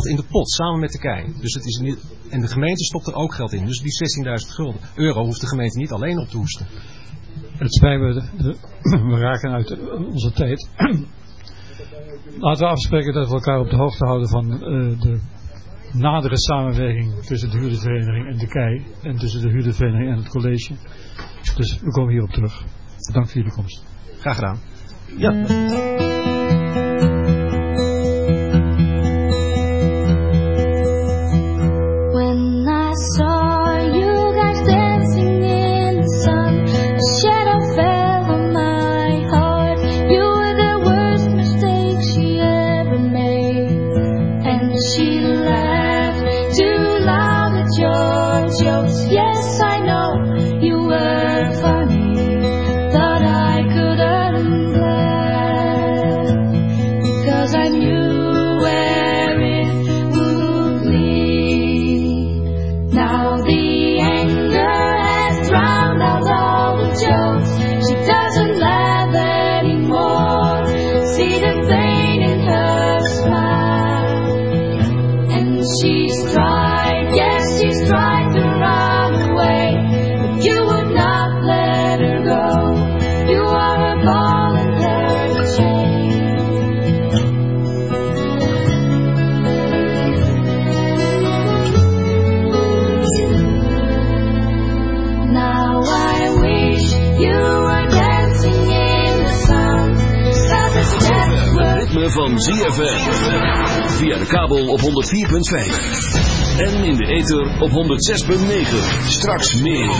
geld in de pot, samen met de KEI. Dus het is niet, en de gemeente stopt er ook geld in. Dus die 16.000 gulden euro hoeft de gemeente niet alleen op te hoesten. Het spijt me, de- we raken uit onze tijd. Laten we afspreken dat we elkaar op de hoogte houden van eh, de nadere samenwerking tussen de huurdervereniging en de KEI. En tussen de huurdervereniging en het college. Dus we komen hierop terug. Dank voor jullie komst. Graag gedaan. When En in de ether op 106.9. Straks meer.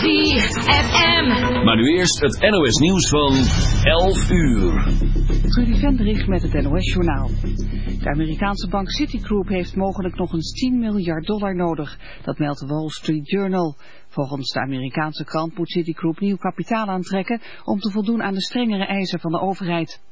ZFM. Maar nu eerst het NOS nieuws van 11 uur. Trudy Vendrich met het NOS Journaal. De Amerikaanse bank Citigroup heeft mogelijk nog eens 10 miljard dollar nodig. Dat meldt de Wall Street Journal. Volgens de Amerikaanse krant moet Citigroup nieuw kapitaal aantrekken om te voldoen aan de strengere eisen van de overheid.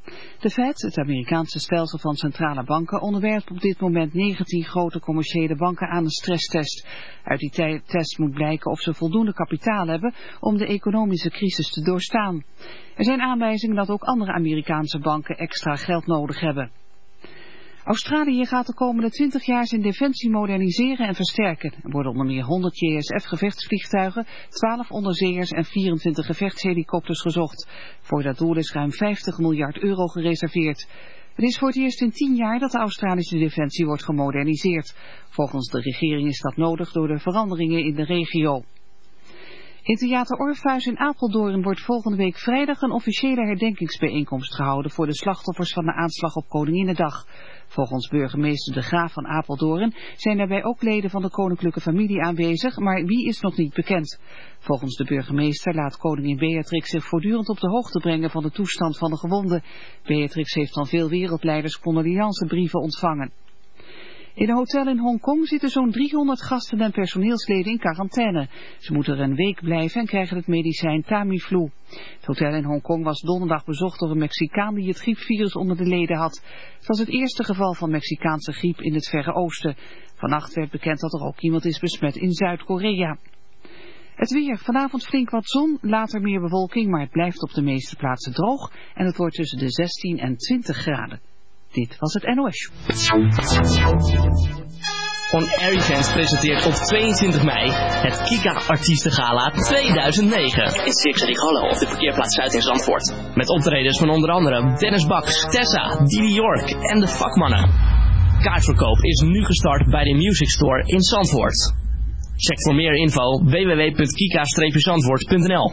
De Fed, het Amerikaanse stelsel van centrale banken, onderwerpt op dit moment 19 grote commerciële banken aan een stresstest. Uit die te- test moet blijken of ze voldoende kapitaal hebben om de economische crisis te doorstaan. Er zijn aanwijzingen dat ook andere Amerikaanse banken extra geld nodig hebben. Australië gaat de komende 20 jaar zijn defensie moderniseren en versterken. Er worden onder meer 100 JSF-gevechtsvliegtuigen, 12 onderzeeërs en 24 gevechtshelikopters gezocht. Voor dat doel is ruim 50 miljard euro gereserveerd. Het is voor het eerst in 10 jaar dat de Australische defensie wordt gemoderniseerd. Volgens de regering is dat nodig door de veranderingen in de regio. In Theater Orpheus in Apeldoorn wordt volgende week vrijdag een officiële herdenkingsbijeenkomst gehouden voor de slachtoffers van de aanslag op Koninginnedag. Volgens burgemeester De Graaf van Apeldoorn zijn daarbij ook leden van de koninklijke familie aanwezig, maar wie is nog niet bekend. Volgens de burgemeester laat koningin Beatrix zich voortdurend op de hoogte brengen van de toestand van de gewonden. Beatrix heeft van veel wereldleiders condoleancebrieven ontvangen. In een hotel in Hongkong zitten zo'n 300 gasten en personeelsleden in quarantaine. Ze moeten er een week blijven en krijgen het medicijn Tamiflu. Het hotel in Hongkong was donderdag bezocht door een Mexicaan die het griepvirus onder de leden had. Het was het eerste geval van Mexicaanse griep in het Verre Oosten. Vannacht werd bekend dat er ook iemand is besmet in Zuid-Korea. Het weer. Vanavond flink wat zon, later meer bewolking, maar het blijft op de meeste plaatsen droog. En het wordt tussen de 16 en 20 graden. Dit was het NOS. On Air Events presenteert op 22 mei het Kika Artiestengala 2009. In Hallo op de parkeerplaats Zuid in Zandvoort. Met optredens van onder andere Dennis Baks, Tessa, Didi York en de vakmannen. Kaartverkoop is nu gestart bij de Music Store in Zandvoort. Check voor meer info www.kika-zandvoort.nl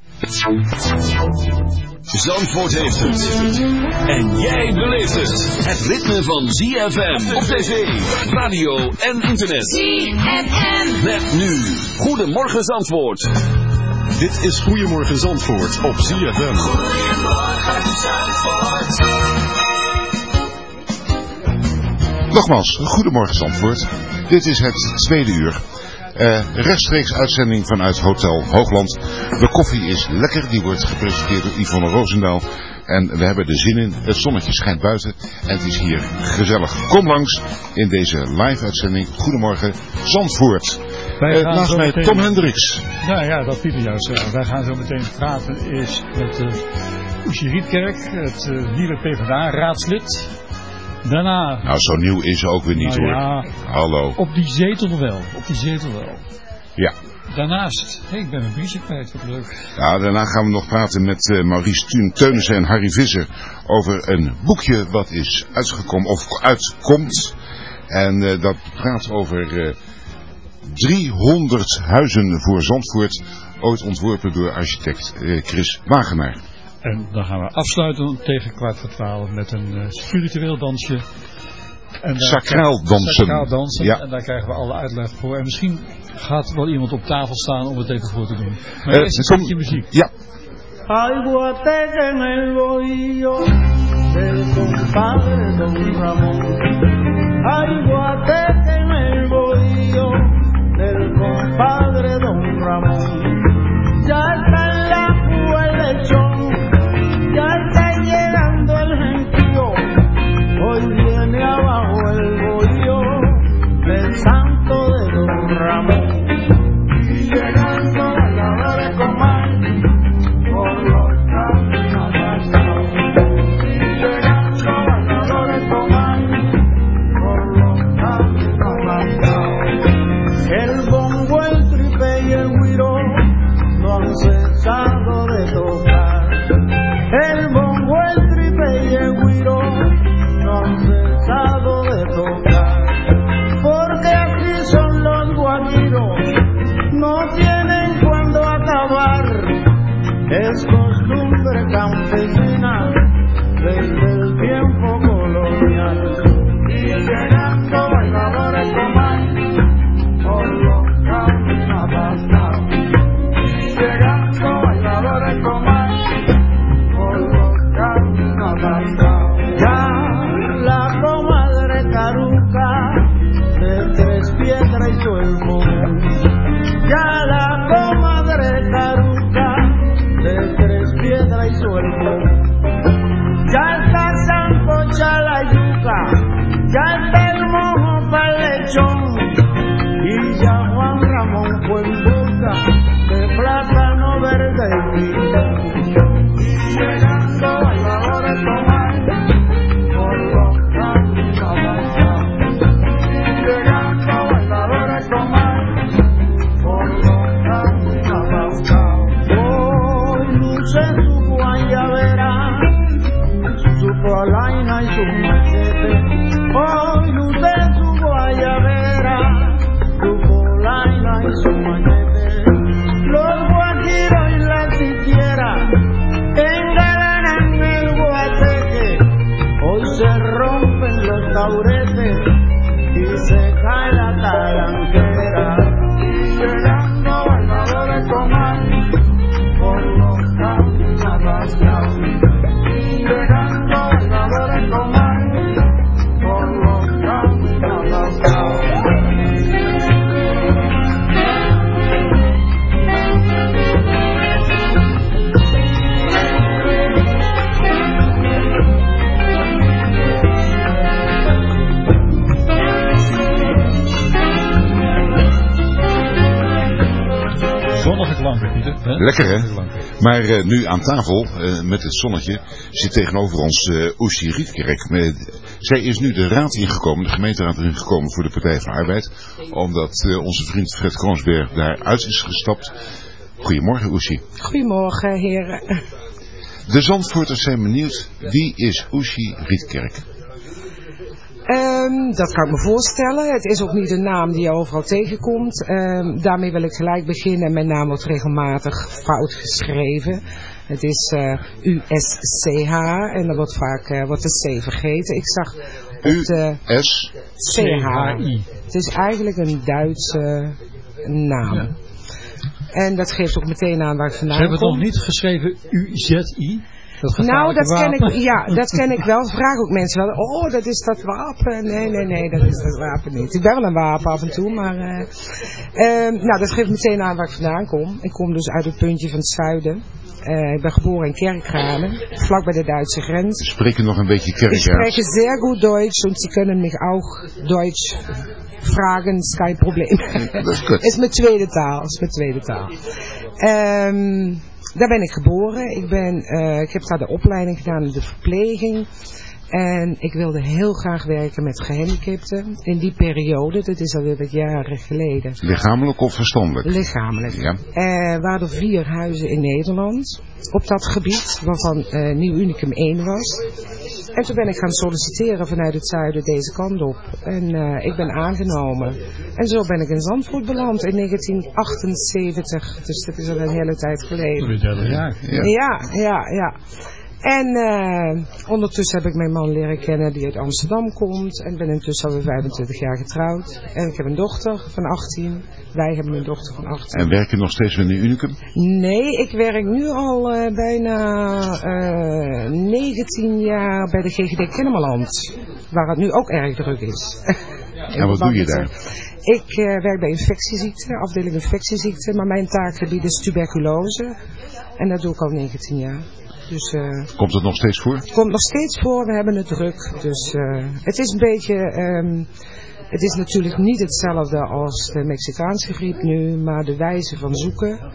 Zandvoort heeft het. En jij beleeft het. Het ritme van ZFM op tv, radio en internet. ZFM. Met nu. Goedemorgen Zandvoort. Dit is Goedemorgen Zandvoort op ZFM. Goedemorgen Zandvoort. Nogmaals, Goedemorgen Zandvoort. Dit is het tweede uur. Uh, rechtstreeks uitzending vanuit Hotel Hoogland. De koffie is lekker, die wordt gepresenteerd door Yvonne Roosendaal. En we hebben er zin in. Het zonnetje schijnt buiten en het is hier gezellig. Kom langs in deze live uitzending. Goedemorgen Zandvoort. Uh, naast mij meteen... Tom Hendricks. Ja, ja, dat Pieter juist. Uh, wij gaan zo meteen praten is met uh, Oesje Rietkerk, het nieuwe PvdA-raadslid. Daarna... Nou, zo nieuw is ze ook weer niet nou, hoor. Ja, Hallo. Op die zetel wel. Op die zetel wel. Ja. Daarnaast, hey, ik ben mijn biertje kwijt, wat leuk. Ja, daarna gaan we nog praten met uh, Maurice Teunissen en Harry Visser over een boekje wat is uitgekomen, of uitkomt. En uh, dat praat over uh, 300 huizen voor Zandvoort, ooit ontworpen door architect Chris Wagenaar. En dan gaan we afsluiten tegen kwart voor twaalf met een uh, spiritueel dansje. En Sacraal dansen. Sacraal dansen. Ja. En daar krijgen we alle uitleg voor. En misschien gaat wel iemand op tafel staan om het even voor te doen. Maar Uh, eerst een muziek. Ja. Hay guateque en el bohío del compadre Don Ramón. Hay guateque en el bohío del compadre Don Ramón. descostumbra, cão fez Lekker hè? Maar eh, nu aan tafel eh, met het zonnetje zit tegenover ons eh Oesje Rietkerk. Met, zij is nu de raad ingekomen, de gemeenteraad ingekomen voor de Partij van de Arbeid. Omdat eh, onze vriend Fred Kroonsberg daaruit is gestapt. Goedemorgen Oesje. Goedemorgen, heren. De Zandvoorters zijn benieuwd. Wie is Oesje Rietkerk? Ehm, dat kan ik me voorstellen. Het is ook niet een naam die je overal tegenkomt. Ehm, daarmee wil ik gelijk beginnen. Mijn naam wordt regelmatig fout geschreven. Het is eh, USCH en dan wordt vaak eh, wordt de C vergeten. Ik zag op de US CH. Het is eigenlijk een Duitse naam. En dat geeft ook meteen aan waar ik Ze vandaan hebben het kom. nog niet geschreven UZI. Dat Nou, dat ken, ik, ja, dat ken ik wel. Vraag ook mensen wel. Oh, dat is dat wapen. Nee, nee, nee, dat is dat wapen niet. Ik ben wel een wapen af en toe, maar... eh, ehm, nou, dat geeft meteen aan waar ik vandaan kom. Ik kom dus uit het puntje van het zuiden. Eh, ik ben geboren in Kerkrade, vlak bij de Duitse grens. Spreken nog een beetje Ich spreche kerkjaars. sehr gut Deutsch und Sie können mich auch Deutsch vragen, ist kein Probleem. Dat is kut. is mijn tweede taal, is mijn tweede taal. Ehm, daar ben ik geboren. Ik, ben, eh, ik heb daar de opleiding gedaan in de verpleging. En ik wilde heel graag werken met gehandicapten. In die periode, dat is alweer wat jaren geleden. Lichamelijk of verstandelijk? Lichamelijk. Ja. Er waren er vier huizen in Nederland op dat gebied, waarvan eh, Nieuw Unicum één was. En toen ben ik gaan solliciteren vanuit het zuiden deze kant op. En eh, ik ben aangenomen. En zo ben ik in Zandvoort beland in 1978. Dus dat is al een hele tijd geleden. Ja. Ja, ja, ja. En eh, ondertussen heb ik mijn man leren kennen die uit Amsterdam komt. En ben intussen alweer 25 jaar getrouwd. En ik heb een dochter van 18. Wij hebben een dochter van 18. En werken nog steeds in de Unicum? Nee, ik werk nu al eh, bijna eh 19 jaar bij de GGD Kennemerland. Waar het nu ook erg druk is. En wat doe je daar? Ik eh, werk bij infectieziekten, afdeling infectieziekten. Maar mijn taakgebied is tuberculose. En dat doe ik al 19 jaar. Dus eh Komt het nog steeds voor? komt nog steeds voor, we hebben het druk. Dus eh, het is een beetje, ehm, het is natuurlijk niet hetzelfde als de Mexicaanse griep nu, maar de wijze van zoeken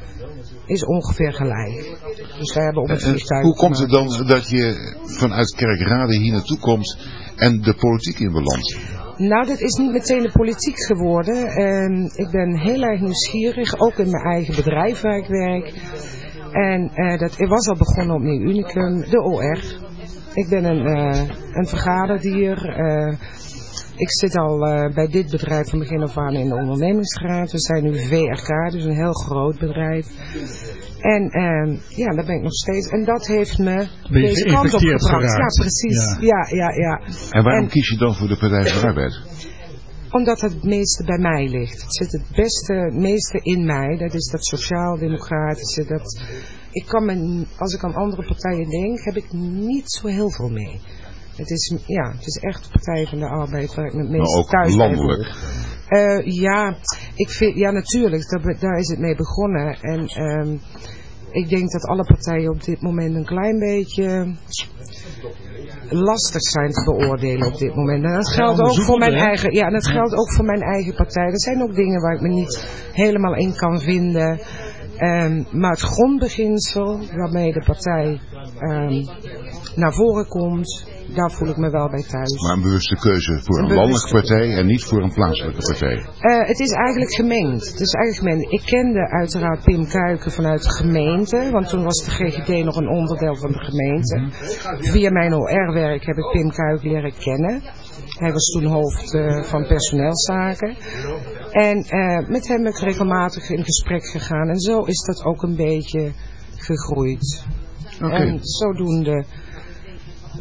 is ongeveer gelijk. Dus wij hebben op het vliegtuig... hoe komt het dan dat je vanuit Kerkrade hier naartoe komt en de politiek in belandt? Nou, dat is niet meteen de politiek geworden. Ehm, ik ben heel erg nieuwsgierig, ook in mijn eigen bedrijf waar ik werk. En eh, dat het was al begonnen op Nieuw Unicum, de OR. Ik ben een, eh, een vergaderdier. eh, ik zit al eh, bij dit bedrijf van begin af aan in de ondernemingsraad. We zijn nu VRK, dus een heel groot bedrijf. En ehm, ja, daar ben ik nog steeds. En dat heeft me Ben je deze kant op gebracht. Ja, precies. Ja, ja, ja. En waarom kies je dan voor de Partij van de Arbeid? Omdat het het meeste bij mij ligt. Het zit het beste, meeste in mij. Dat is dat sociaal-democratische. Dat, ik kan me, als ik aan andere partijen denk, heb ik niet zo heel veel mee. Het is, ja, het is echt de Partij van de Arbeid waar ik het meest ook thuis bij landelijk. Eh, ja, ik vind, ja, natuurlijk. Daar, daar is het mee begonnen. En ehm, ik denk dat alle partijen op dit moment een klein beetje lastig zijn te beoordelen op dit moment. En dat geldt ook voor mijn eigen, ja, en dat geldt ook voor mijn eigen partij. Er zijn ook dingen waar ik me niet helemaal in kan vinden. Ehm, maar het grondbeginsel waarmee de partij ehm, naar voren komt, daar voel ik me wel bij thuis. Maar een bewuste keuze voor een Een landelijke partij en niet voor een plaatselijke partij. Eh, het is eigenlijk gemengd. Het is eigenlijk gemengd. Ik kende uiteraard Pim Kuiken vanuit de gemeente, want toen was de GGD nog een onderdeel van de gemeente. Via mijn OR-werk heb ik Pim Kuiken leren kennen. Hij was toen hoofd eh, van personeelszaken. En eh, met hem ben ik regelmatig in gesprek gegaan. En zo is dat ook een beetje gegroeid. Oké. En zodoende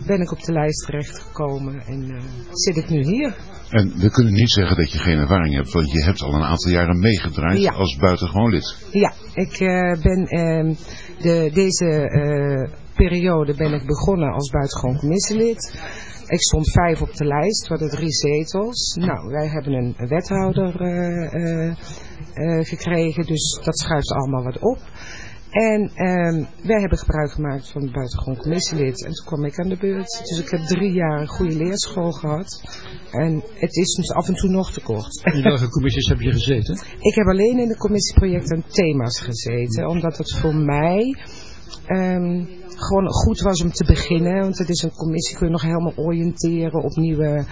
ben ik op de lijst terechtgekomen en eh, zit ik nu hier. En we kunnen niet zeggen dat je geen ervaring hebt, want je hebt al een aantal jaren meegedraaid Ja. als buitengewoon lid. Ja, ik eh, ben ehm, de, deze eh, periode ben ik begonnen als buitengewoon commissielid. Ik stond vijf op de lijst, we hadden drie zetels. Nou, wij hebben een wethouder gekregen, dus dat schuift allemaal wat op. En ehm, wij hebben gebruik gemaakt van het buitengewoon commissielid. En toen kwam ik aan de beurt. Dus ik heb drie jaar een goede leerschool gehad. En het is dus af en toe nog te kort. In welke commissies heb je gezeten? Ik heb alleen in de commissie projecten en thema's gezeten, omdat het voor mij ehm, gewoon goed was om te beginnen. Want het is een commissie, kun je nog helemaal oriënteren op nieuwe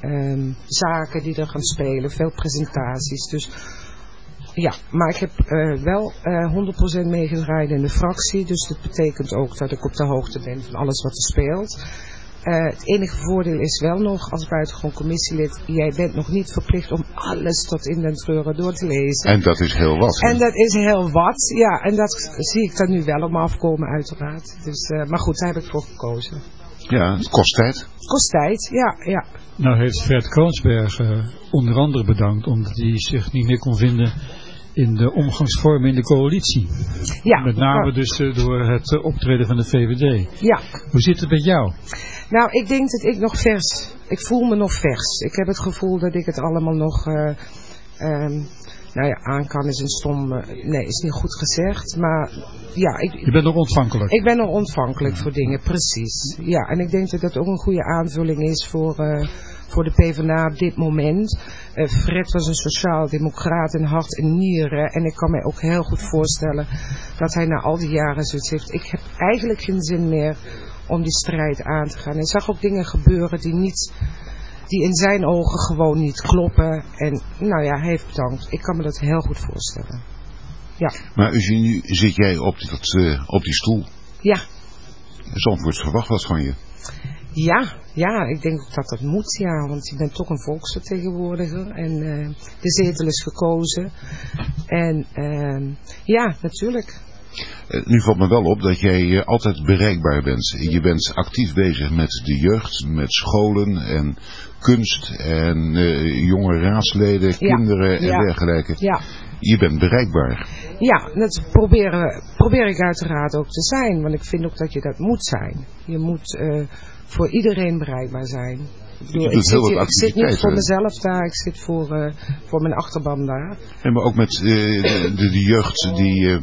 ehm, zaken die er gaan spelen, veel presentaties. Dus ja, maar ik heb eh, wel eh 100% meegedraaid in de fractie. Dus dat betekent ook dat ik op de hoogte ben van alles wat er speelt. Eh, het enige voordeel is wel nog als buitengewoon commissielid, jij bent nog niet verplicht om alles tot in den treuren door te lezen. En dat is heel wat. hè? En dat is heel wat, ja, en dat zie ik dan nu wel om afkomen uiteraard. Dus, eh, maar goed, daar heb ik voor gekozen. Ja, het kost tijd. Kost tijd, ja, ja. Nou heeft Fred Kroonsberg eh, onder andere bedankt omdat hij zich niet meer kon vinden in de omgangsvormen in de coalitie. Ja. Met name dus eh, door het eh, optreden van de VVD. Ja. Hoe zit het met jou? Nou, ik denk dat ik nog vers, ik voel me nog vers. Ik heb het gevoel dat ik het allemaal nog, eh, ehm, nou ja, aan kan is een stom, nee, is niet goed gezegd. Maar ja, ik, Je bent nog ontvankelijk. ik ben nog ontvankelijk voor dingen, precies. Ja, en ik denk dat dat ook een goede aanvulling is voor, voor de PvdA op dit moment. Eh, Fred was een sociaal-democraat in hart en nieren. En ik kan mij ook heel goed voorstellen dat hij na al die jaren zoiets heeft. Ik heb eigenlijk geen zin meer om die strijd aan te gaan. Hij zag ook dingen gebeuren die niet... Die in zijn ogen gewoon niet kloppen. En nou ja, hij heeft bedankt. Ik kan me dat heel goed voorstellen. Ja. Maar Eugene, nu zit jij op, dat, eh, op die stoel. Ja. Zandvoort verwacht wat van je. Ja, ja, ik denk ook dat dat moet, ja, want je bent toch een volksvertegenwoordiger en eh, de zetel is gekozen. En ehm, ja, natuurlijk. Eh, nu valt me wel op dat jij eh, altijd bereikbaar bent. Je bent actief bezig met de jeugd, met scholen en kunst en eh, jonge raadsleden, Ja, kinderen en ja, dergelijke. Ja, Je bent bereikbaar. ja dat proberen, probeer ik uiteraard ook te zijn, want ik vind ook dat je dat moet zijn. Je moet voor iedereen bereikbaar zijn. Ik, bedoel, ik, zit, heel wat hier- ik zit niet voor mezelf daar, ik zit voor, eh, voor mijn achterban daar. En maar ook met eh, de, de, de jeugd die eh,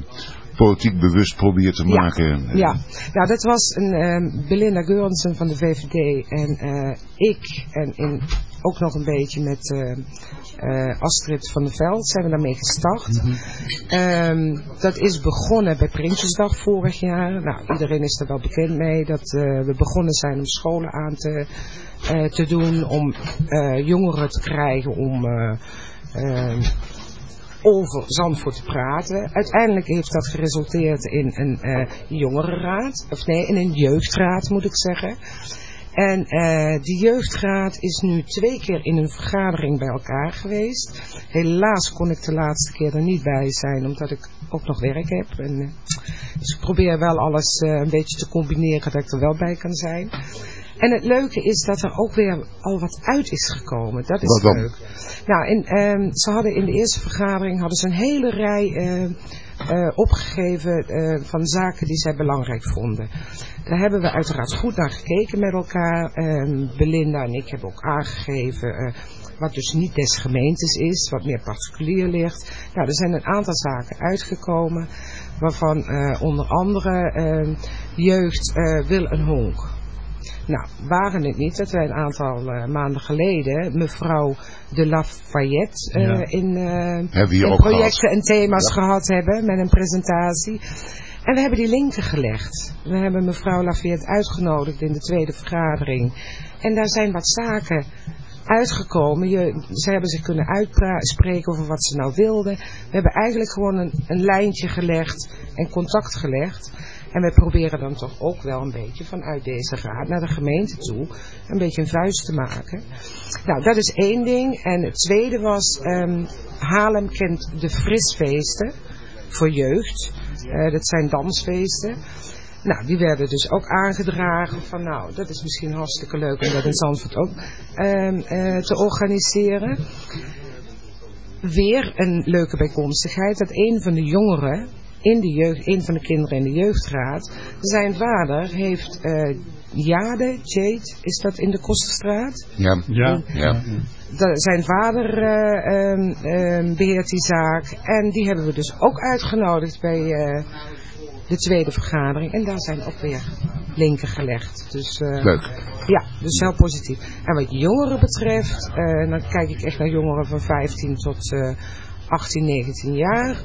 politiek bewust probeert te Ja, maken. Ja, nou dat was een ehm, Belinda Geurensen van de VVD en eh, ik en in, ook nog een beetje met eh, eh, Astrid van der Veld zijn we daarmee gestart. Ehm, dat is begonnen bij Prinsjesdag vorig jaar. Nou, iedereen is er wel bekend mee dat eh, we begonnen zijn om scholen aan te, eh, te doen, om eh, jongeren te krijgen om... eh, ehm, over Zandvoort te praten. Uiteindelijk heeft dat geresulteerd in een eh jongerenraad. Of nee, in een jeugdraad moet ik zeggen. En eh die jeugdraad is nu twee keer in een vergadering bij elkaar geweest. Helaas kon ik de laatste keer er niet bij zijn, omdat ik ook nog werk heb. En, eh, dus ik probeer wel alles een beetje te combineren dat ik er wel bij kan zijn. En het leuke is dat er ook weer al wat uit is gekomen. Dat is Wat leuk. Nou, in, ehm, ze hadden in de eerste vergadering hadden ze een hele rij eh, eh, opgegeven eh, van zaken die zij belangrijk vonden. Daar hebben we uiteraard goed naar gekeken met elkaar. Ehm, Belinda en ik hebben ook aangegeven wat dus niet des gemeentes is, wat meer particulier ligt. Nou, er zijn een aantal zaken uitgekomen waarvan onder andere ehm, jeugd wil een honk. Nou, waren het niet dat wij een aantal eh, maanden geleden mevrouw de Lafayette eh, Ja. in, eh, in ook projecten gehad. en thema's Ja. gehad hebben met een presentatie. En we hebben die linken gelegd. We hebben mevrouw Lafayette uitgenodigd in de tweede vergadering. En daar zijn wat zaken uitgekomen. Je, ze hebben zich kunnen uitspreken over wat ze nou wilden. We hebben eigenlijk gewoon een, een lijntje gelegd en contact gelegd. En we proberen dan toch ook wel een beetje vanuit deze raad naar de gemeente toe een beetje een vuist te maken. Nou, dat is één ding. En het tweede was, ehm Haarlem kent de frisfeesten voor jeugd. Eh, dat zijn dansfeesten. Nou, die werden dus ook aangedragen van nou, dat is misschien hartstikke leuk om dat in Zandvoort ook ehm, eh, te organiseren. Weer een leuke bijkomstigheid dat een van de jongeren in de jeugd, een van de kinderen in de jeugdraad, zijn vader heeft eh Jade, Jade, is dat in de Kosterstraat? Ja. Ja. ja. Da- zijn vader eh, ehm, ehm, beheert die zaak. En die hebben we dus ook uitgenodigd bij eh, de tweede vergadering. En daar zijn ook weer linken gelegd. Dus, eh, Leuk. Ja, dus heel positief. En wat jongeren betreft, eh, dan kijk ik echt naar jongeren van 15 tot eh 18, 19 jaar.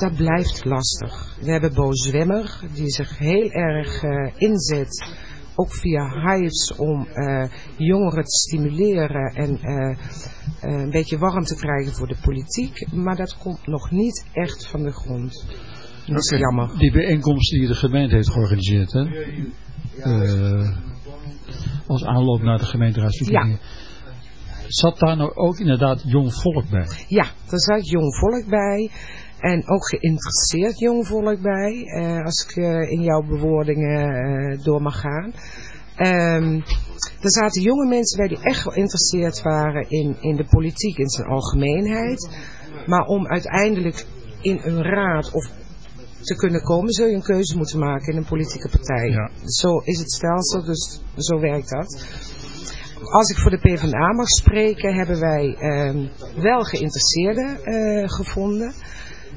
Dat blijft lastig. We hebben Bo Zwemmer, die zich heel erg eh, inzet ook via Hives om eh, jongeren te stimuleren en eh, eh, een beetje warm te krijgen voor de politiek. Maar dat komt nog niet echt van de grond. Dat is jammer. Die bijeenkomst die de gemeente heeft georganiseerd, hè? Eh, als aanloop naar de gemeenteraadsverkiezingen. Zat daar nou ook inderdaad jong volk bij? Ja, er zat jong volk bij. En ook geïnteresseerd jong volk bij. eh, als ik eh, in jouw bewoordingen eh, door mag gaan. Ehm, er zaten jonge mensen bij die echt geïnteresseerd waren in, in de politiek in zijn algemeenheid. Maar om uiteindelijk in een raad of te kunnen komen, zul je een keuze moeten maken in een politieke partij. Zo is het stelsel, dus zo werkt dat. Als ik voor de PvdA mag spreken, hebben wij ehm, wel geïnteresseerden eh, gevonden.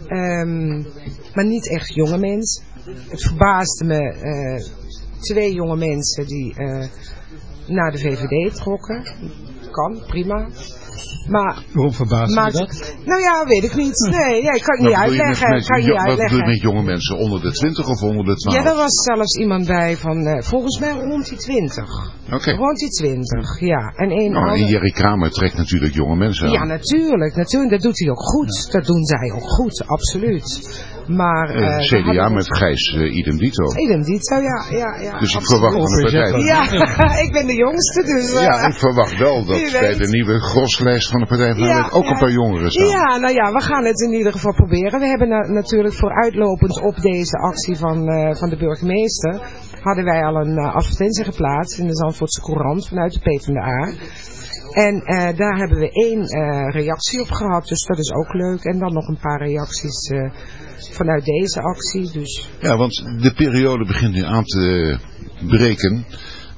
Ehm, maar niet echt jonge mensen. Het verbaasde me eh, twee jonge mensen die eh, naar de VVD trokken. Kan, prima. Maar, Waarom je maar dat? nou ja, weet ik niet. Nee, ja, ik kan het niet met uitleggen. mensen- kan je jo- niet Wat bedoel je met jonge mensen? Onder de 20 of onder de 12? Ja, er was zelfs iemand bij van, eh, volgens mij rond die 20. Oké. Rond die 20, ja. En een Nou, en Jerry Kramer trekt natuurlijk jonge mensen aan. Ja, natuurlijk, natuurlijk. Dat doet hij ook goed. Dat doen zij ook goed, absoluut. Maar... Eh, eh, CDA hadden- met Gijs eh, idem dito. Idem dito, ja, ja, ja. Dus ik verwacht van de partij. Ja, ik ben de jongste, dus... eh, Ja, ik verwacht wel dat bij weet. de nieuwe groslijst van de Partij van de Ja, Arbeid ook ja. een paar jongeren staan. Ja, nou ja, we gaan het in ieder geval proberen. We hebben na- natuurlijk vooruitlopend op deze actie van, eh, van de burgemeester... hadden wij al een advertentie geplaatst in de Zandvoortse Courant vanuit de PvdA. En eh, daar hebben we één eh, reactie op gehad, dus dat is ook leuk. En dan nog een paar reacties eh, vanuit deze actie. Dus Ja, want de periode begint nu aan te breken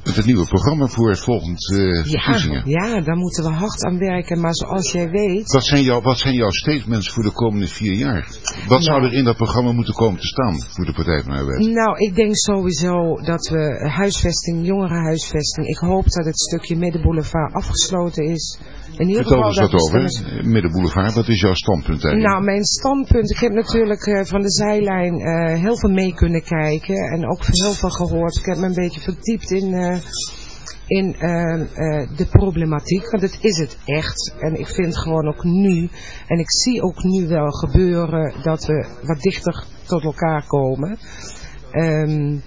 het nieuwe programma voor volgend verkiezingen. ja, ja, daar moeten we hard aan werken. Maar zoals jij weet... Wat zijn, jouw, wat zijn jouw statements voor de komende vier jaar? Wat zou er in dat programma moeten komen te staan voor de Partij van de Arbeid? Nou, ik denk sowieso dat we huisvesting, jongerenhuisvesting. Ik hoop dat het stukje Middenboulevard afgesloten is. In ieder Vertel geval eens wat over. Eh, Middenboulevard, wat is jouw standpunt eigenlijk? Nou, mijn standpunt. Ik heb natuurlijk eh, van de zijlijn heel veel mee kunnen kijken. En ook heel veel gehoord. Ik heb me een beetje verdiept in, in eh, eh, de problematiek. Want het is het echt. En ik vind gewoon ook nu. En ik zie ook nu wel gebeuren dat we wat dichter tot elkaar komen. Ehm,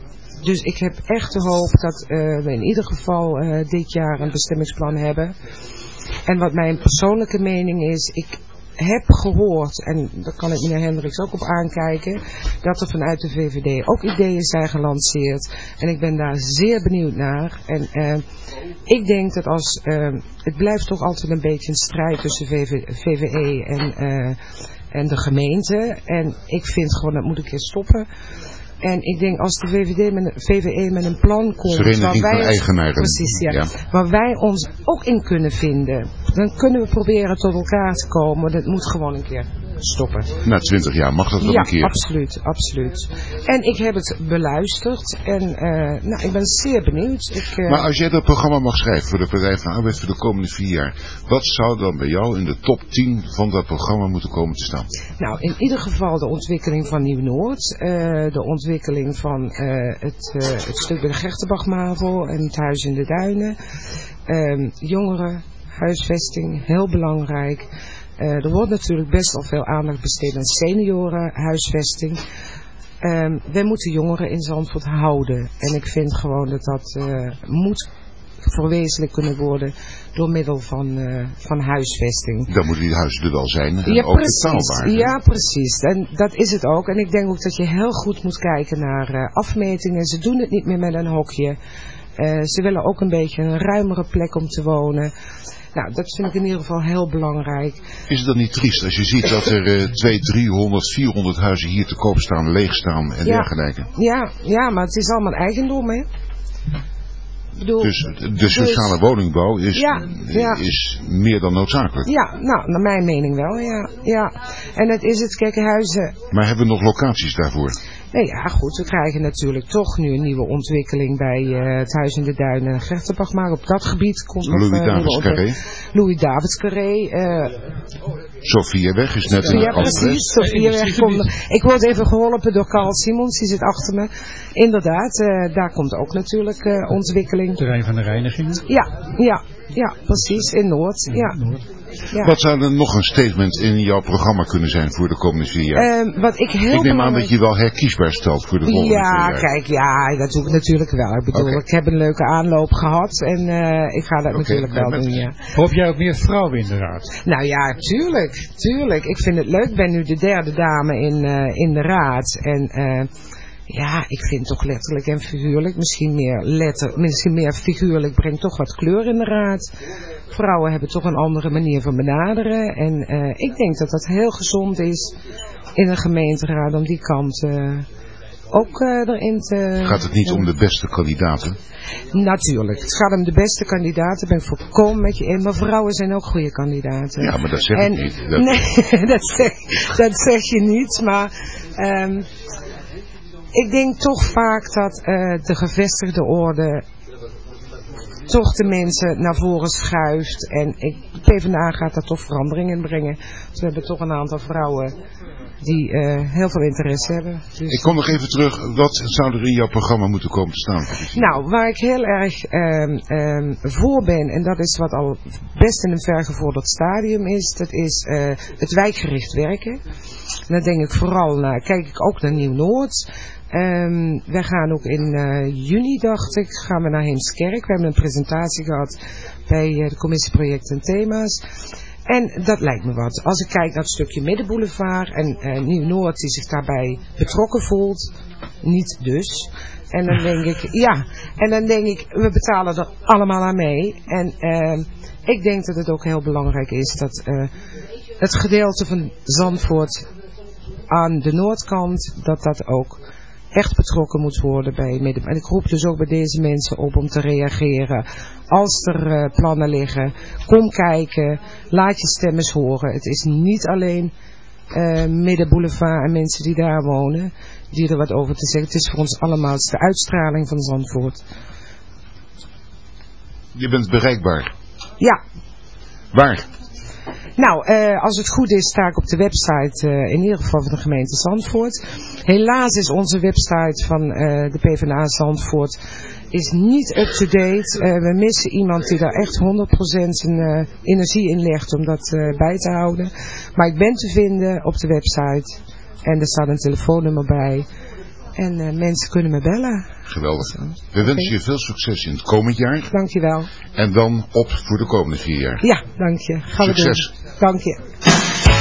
dus ik heb echt de hoop dat eh, we in ieder geval eh, dit jaar een bestemmingsplan hebben. En wat mijn persoonlijke mening is, ik heb gehoord, en daar kan ik meneer Hendricks ook op aankijken, dat er vanuit de VVD ook ideeën zijn gelanceerd. En ik ben daar zeer benieuwd naar. En eh, ik denk dat als, eh, het blijft toch altijd een beetje een strijd tussen VV, VVE en, eh, en de gemeente. En ik vind gewoon, dat moet een keer stoppen. En ik denk als de VVD met, een- VVE met een plan komt... Vereniging waar wij-. Precies, ja. Ja. Waar wij ons ook in kunnen vinden. Dan kunnen we proberen tot elkaar te komen. Dat moet gewoon een keer stoppen. Na twintig jaar mag dat wel ja, een keer. absoluut, absoluut. En ik heb het beluisterd. En eh, nou, ik ben zeer benieuwd. Ik, eh, Maar als jij dat programma mag schrijven voor de Partij van de Arbeid voor de komende vier jaar, wat zou dan bij jou in de top 10 van dat programma moeten komen te staan? Nou, in ieder geval de ontwikkeling van Nieuw-Noord. eh, de ontwikkeling van het, het stuk bij de Gertenbachmavel en het Huis in de Duinen. Ehm, jongeren, huisvesting, heel belangrijk. Eh, er wordt natuurlijk best wel veel aandacht besteed aan seniorenhuisvesting. Ehm wij moeten jongeren in Zandvoort houden. En ik vind gewoon dat dat eh, moet verwezenlijk kunnen worden door middel van, eh, van huisvesting. Dan moeten die huizen er wel zijn en Ja, ook precies. betaalbaar. Ja, precies. En dat is het ook. En ik denk ook dat je heel goed moet kijken naar afmetingen. Ze doen het niet meer met een hokje. Eh, ze willen ook een beetje een ruimere plek om te wonen. Nou, dat vind ik in ieder geval heel belangrijk. Is het dan niet triest als je ziet dat er eh 200, 300, 400 huizen hier te koop staan, leeg staan en Ja. dergelijke? Ja, ja, maar het is allemaal eigendom, hè? Bedoel, Dus de sociale woningbouw is, Ja, ja. is meer dan noodzakelijk. Ja, nou, naar mijn mening wel, ja. ja. En het is het, kijk, huizen... Maar hebben we nog locaties daarvoor? Nee, ja, goed, we krijgen natuurlijk toch nu een nieuwe ontwikkeling bij eh, het Huis in de Duinen en Gertenbach. Maar op dat gebied komt nog... Louis eh, nieuwe Davids Carré. ontwikkeling. Louis Davids Carré. eh Sofiaweg is net een ja, precies. Sofiaweg komt... Ik word even geholpen door Carl Simons, die zit achter me. Inderdaad, daar komt ook natuurlijk eh, Terrein van de reiniging. Ja, ja, ja, precies, in Noord. Ja. Ja. Wat zou er nog een statement in jouw programma kunnen zijn voor de komende vier jaar? Ehm, wat ik heel ik neem aan dat je wel herkiesbaar stelt voor de volgende Ja, vier jaar. kijk, ja, dat doe ik natuurlijk wel. Ik bedoel, ik heb een leuke aanloop gehad en eh, ik ga dat natuurlijk wel doen, ja. Hoop jij ook meer vrouwen in de raad? Nou ja, tuurlijk, tuurlijk. Ik vind het leuk. Ik ben nu de derde dame in, eh, in de raad. En eh, ja, ik vind toch letterlijk en figuurlijk, misschien meer, letter, misschien meer figuurlijk, brengt toch wat kleur in de raad. Vrouwen hebben toch een andere manier van benaderen. En eh, ik denk dat dat heel gezond is in een gemeenteraad om die kant eh, ook eh, erin te... Gaat het niet om de beste kandidaten? Natuurlijk. Het gaat om de beste kandidaten. Ben ik volkomen met je in. Maar vrouwen zijn ook goede kandidaten. Ja, maar dat zeg ik En- niet. Dat- Nee, dat zeg, dat zeg je niet. Maar ehm, ik denk toch vaak dat eh, de gevestigde orde toch de mensen naar voren schuift. En ik, PvdA gaat daar toch verandering in brengen. Dus we hebben toch een aantal vrouwen die eh, heel veel interesse hebben. Dus, Ik kom nog even terug. Wat zou er in jouw programma moeten komen te staan? nou, waar ik heel erg ehm, ehm, voor ben, en dat is wat al best in een vergevorderd stadium is, dat is eh, het wijkgericht werken. En dan denk ik vooral naar, kijk ik ook naar Nieuw-Noord. Ehm wij gaan ook in eh, juni, dacht ik, gaan we naar Heemskerk. We hebben een presentatie gehad bij eh, de commissie Projecten en Thema's. En dat lijkt me wat. Als ik kijk naar het stukje Middenboulevard en eh Nieuw-Noord die zich daarbij betrokken voelt, niet dus. En dan denk ik, ja, en dan denk ik, we betalen er allemaal aan mee. En ehm, ik denk dat het ook heel belangrijk is dat het gedeelte van Zandvoort aan de noordkant, dat dat ook echt betrokken moet worden bij midden. En ik roep dus ook bij deze mensen op om te reageren. Als er eh, plannen liggen, kom kijken, laat je stem eens horen. Het is niet alleen eh Middenboulevard en mensen die daar wonen, die er wat over te zeggen. Het is voor ons allemaal het de uitstraling van Zandvoort. Je bent bereikbaar. Ja, Waar? Nou, eh, als het goed is sta ik op de website eh, in ieder geval van de gemeente Zandvoort. Helaas is onze website van eh, de PvdA Zandvoort is niet up-to-date. We missen iemand die daar echt 100% zijn energie in legt om dat bij te houden. Maar ik ben te vinden op de website en er staat een telefoonnummer bij. En eh, mensen kunnen me bellen. Geweldig. We wensen je veel succes in het komend jaar. Dankjewel. En dan op voor de komende vier jaar. Ja, dank je. Gaan we Succes. doen. Dank je.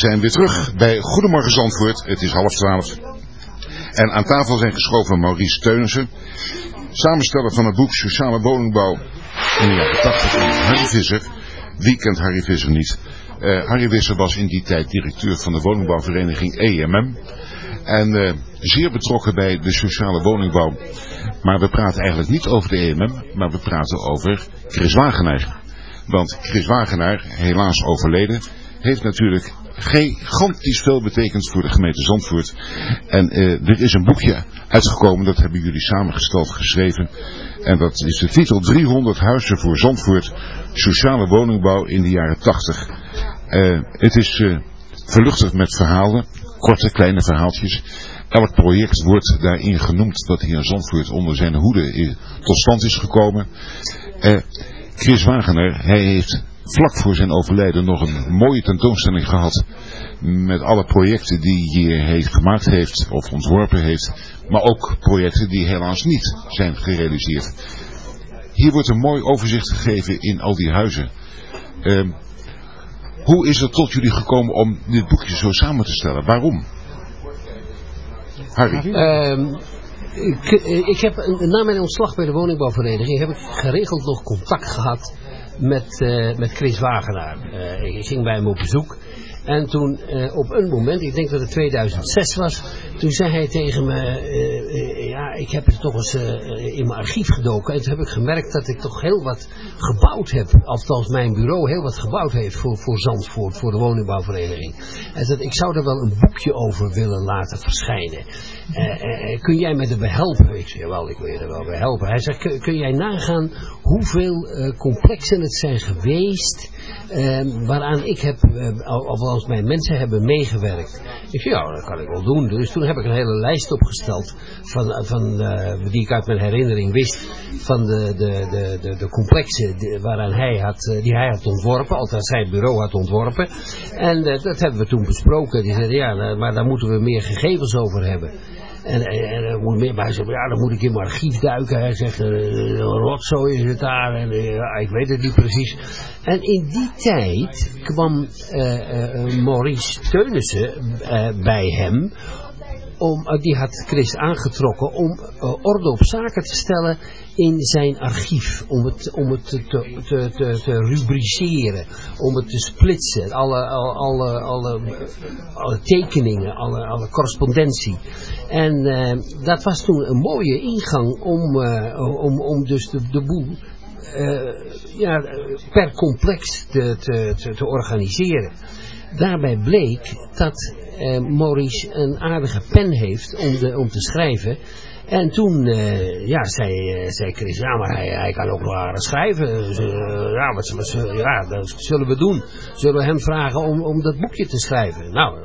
Zijn weer terug bij Goedemorgen Zandvoort. Het is half twaalf. En aan tafel zijn geschoven Maurice Teunissen, samensteller van het boek Sociale Woningbouw in de jaren 80 van Harry Visser. Wie kent Harry Visser niet? Uh, Harry Visser was in die tijd directeur van de woningbouwvereniging EMM. En uh, zeer betrokken bij de sociale woningbouw. Maar we praten eigenlijk niet over de EMM, maar we praten over Chris Wagenaar. Want Chris Wagenaar, helaas overleden, heeft natuurlijk gigantisch veel betekend voor de gemeente Zandvoort. En uh, er is een boekje uitgekomen, dat hebben jullie samengesteld, geschreven. En dat is de titel 300 huizen voor Zandvoort, sociale woningbouw in de jaren 80. Uh, het is uh, verluchtig met verhalen, korte kleine verhaaltjes. Elk project wordt daarin genoemd dat hier in Zandvoort onder zijn hoede tot stand is gekomen. Chris Wagener, hij heeft vlak voor zijn overlijden nog een mooie tentoonstelling gehad. Met alle projecten die hij heeft gemaakt heeft of ontworpen heeft. Maar ook projecten die helaas niet zijn gerealiseerd. Hier wordt een mooi overzicht gegeven in al die huizen. Uh, hoe is het tot jullie gekomen om dit boekje zo samen te stellen? Waarom? Harry? Uh, ik, ik, heb na mijn ontslag bij de woningbouwvereniging heb ik geregeld nog contact gehad met, uh, met Chris Wagenaar. Uh, ik ging bij hem op bezoek. En toen uh, op een moment, ik denk dat het 2006 was, toen zei hij tegen me, uh, uh, ja, ik heb het toch eens in mijn archief gedoken. En toen heb ik gemerkt dat ik toch heel wat gebouwd heb, althans mijn bureau heel wat gebouwd heeft voor, voor Zandvoort, voor de woningbouwvereniging. En dat ik zou er wel een boekje over willen laten verschijnen. kun jij me erbij helpen? Ik zei, wel, ik wil je er wel bij helpen. Hij zegt, kun, jij nagaan hoeveel complexen het zijn geweest, waaraan ik heb, of als mijn mensen hebben meegewerkt. Ik zei, ja, dat kan ik wel doen. Dus toen heb ik een hele lijst opgesteld van, van, uh, die ik uit mijn herinnering wist van de, de, de, de, de complexen waaraan hij had, die hij had ontworpen, althans zijn bureau had ontworpen. En uh, dat hebben we toen besproken. Die zeiden, ja, maar daar moeten we meer gegevens over hebben. En, en, moet meer bij zeggen, ja, dan moet ik in mijn archief duiken. Hij zegt, uh, rotzooi is het daar. En ja, ik weet het niet precies. En in die tijd kwam uh, Maurice Teunissen bij hem. Om, die had Chris aangetrokken om orde op zaken te stellen in zijn archief. Om het, om het te, te, te, te rubriceren. Om het te splitsen. Alle, alle, alle, alle tekeningen, alle, alle correspondentie. En uh, dat was toen een mooie ingang om, om, om dus de, de boel ja, per complex te, te, te, organiseren. Daarbij bleek dat Maurice een aardige pen heeft om, de, om te schrijven. En toen uh, ja, zei, zei Chris, ja, maar hij, hij kan ook aardig schrijven. Dus, uh, ja, wat, wat, ja, dat zullen we doen. Zullen we hem vragen om, om dat boekje te schrijven? Nou,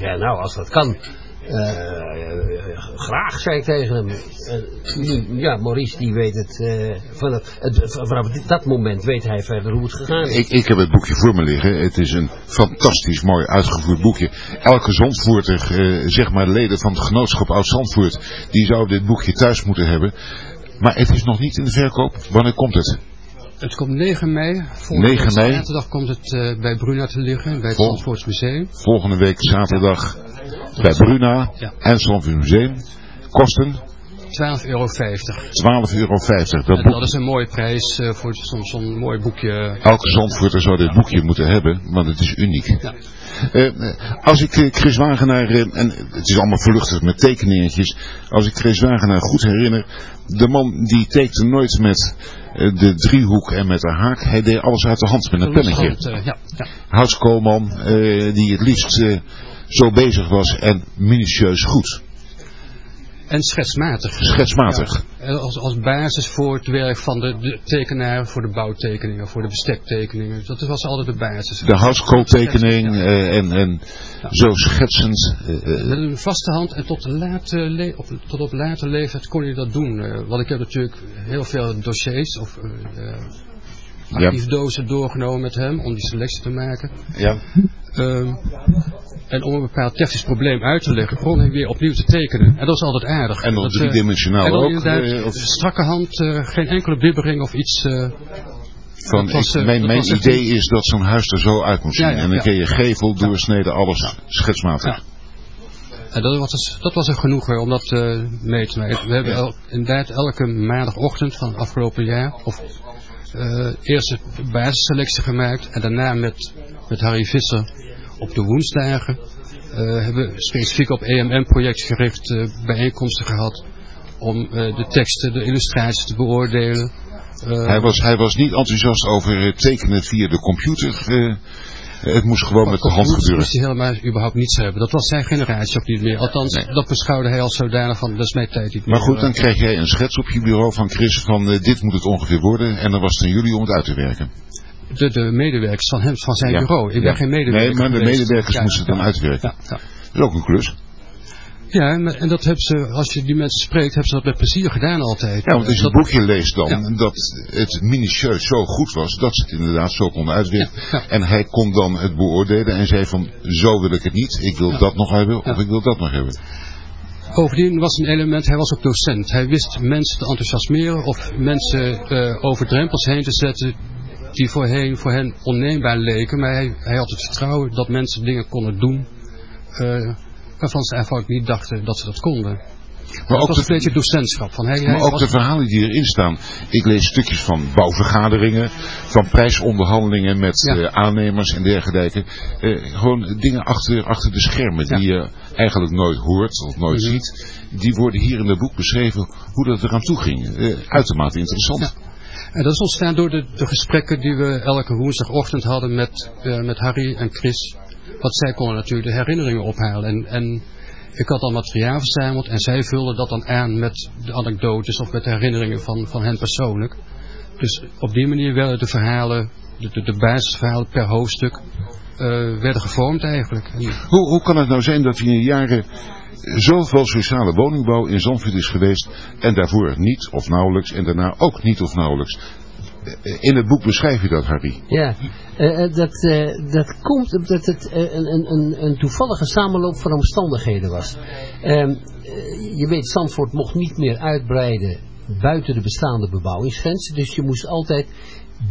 ja, nou als dat kan, graag, zei ik tegen hem. Uh, ja, Maurice die weet het, uh, van het, het, vanaf dat moment weet hij verder hoe het gegaan is. Ik, ik heb het boekje voor me liggen. Het is een fantastisch mooi uitgevoerd boekje. Elke Zandvoorter, zeg maar leden van het genootschap Oud Zandvoort, die zou dit boekje thuis moeten hebben. Maar het is nog niet in de verkoop. Wanneer komt het? Het komt 9 mei. Volgende 9 mei. Zaterdag komt het uh, bij Bruna te liggen, bij het Vol Zandvoorts Museum. Volgende week zaterdag bij Bruna ja. en Zandvoort Museum. Kosten? 12,50 euro. 12,50 euro. Dat, dat is een mooie prijs uh, voor zo'n zo mooi boekje. Elke Zandvoorter zou dit boekje moeten hebben, want het is uniek. Ja. Uh, als ik uh, Chris Wagenaar, uh, en het is allemaal verluchtig met tekeningetjes, als ik Chris Wagenaar goed herinner, de man die tekende nooit met de driehoek en met een haak, hij deed alles uit de hand met een pennetje. Hand, ja, ja. Houtskoolman, die het liefst zo bezig was en minutieus goed. En schetsmatig. Schetsmatig. Ja, als, als basis voor het werk van de, de, tekenaar, voor de bouwtekeningen, voor de bestektekeningen. Dat was altijd de basis. De houtskooltekening ja. uh, en, en ja. zo schetsend. Uh, Met een vaste hand en tot, late op, tot op later leeftijd kon je dat doen. Uh, want ik heb natuurlijk heel veel dossiers of archiefdozen doorgenomen met hem om die selectie te maken. Ja. Um, en om een bepaald technisch probleem uit te leggen, gewoon hem weer opnieuw te tekenen. En dat is altijd aardig. En nog dat, driedimensionaal en dan ook? Inderdaad, uh, of... strakke hand, uh, geen enkele bibbering of iets. Uh, Van, Dat was, ik- eh, mijn mijn idee is dat zo'n huis er zo uit moet zien. Ja, ja, en dan ja. kun je gevel, doorsneden, alles schetsmatig. En dat was, dus- dat was een genoegen om dat eh, mee te maken. We hebben el, inderdaad elke maandagochtend van het afgelopen jaar, of eh eerst basisselectie gemaakt en daarna met, met Harry Visser op de woensdagen. eh, hebben we specifiek op EMM-project gericht eh, bijeenkomsten gehad om eh, de teksten, de illustraties te beoordelen. Hij, was, hij was niet enthousiast over tekenen via de computer. het moest gewoon met de hand gebeuren. moest hij helemaal überhaupt niets hebben. Dat was zijn generatie ook niet meer. Althans, dat beschouwde hij als zodanig van, dat is mijn tijd niet meer. Maar goed, dan krijg jij een schets op je bureau van Chris van dit moet het ongeveer worden. En dan was het aan jullie om het uit te werken. De, de medewerkers van hem, van zijn Ja. bureau. Ik ben Ja. geen medewerker Nee, maar de medewerkers Ja, moesten het dan ja. uitwerken. Ja, ja. Dat is ook een klus. Ja, en dat hebben ze, als je die mensen spreekt, hebben ze dat met plezier gedaan altijd. Ja, want als je Dat- het boekje leest dan, dat het minutieus zo goed was, dat ze het inderdaad zo konden uitwerken. En hij kon dan het beoordelen en zei van, zo wil ik het niet, ik wil dat nog hebben, of ik wil dat nog hebben. Bovendien was een element, hij was ook docent. Hij wist mensen te enthousiasmeren of mensen eh, over drempels heen te zetten die voorheen voor hen onneembaar leken. Maar hij, hij had het vertrouwen dat mensen dingen konden doen eh, waarvan ze eigenlijk niet dachten dat ze dat konden. Maar ook dat was de- een beetje docentschap. Van, hij, Maar hij ook was- de verhalen die erin staan. Ik lees stukjes van bouwvergaderingen, van prijsonderhandelingen met Ja. eh, aannemers en dergelijke. Eh, gewoon dingen achter, achter de schermen die je eigenlijk nooit hoort of nooit Mhm. ziet. Die worden hier in het boek beschreven hoe dat eraan toe ging. Eh, uitermate interessant. En dat is ontstaan door de, de gesprekken die we elke woensdagochtend hadden met, eh, met Harry en Chris. Want zij konden natuurlijk de herinneringen ophalen. En, en ik had al materiaal verzameld en zij vulden dat dan aan met de anekdotes of met de herinneringen van, van hen persoonlijk. Dus op die manier werden de verhalen, de, de, basisverhalen per hoofdstuk, eh, werden gevormd eigenlijk. En, Hoe, hoe kan het nou zijn dat in jaren zoveel sociale woningbouw in Zandvoort is geweest en daarvoor niet of nauwelijks en daarna ook niet of nauwelijks? Eh, In het boek beschrijf je dat, Harry. Ja, eh, eh, dat, eh, dat komt omdat het een, een, een, toevallige samenloop van omstandigheden was. Ehm, eh, je weet, Zandvoort mocht niet meer uitbreiden buiten de bestaande bebouwingsgrenzen. Dus je moest altijd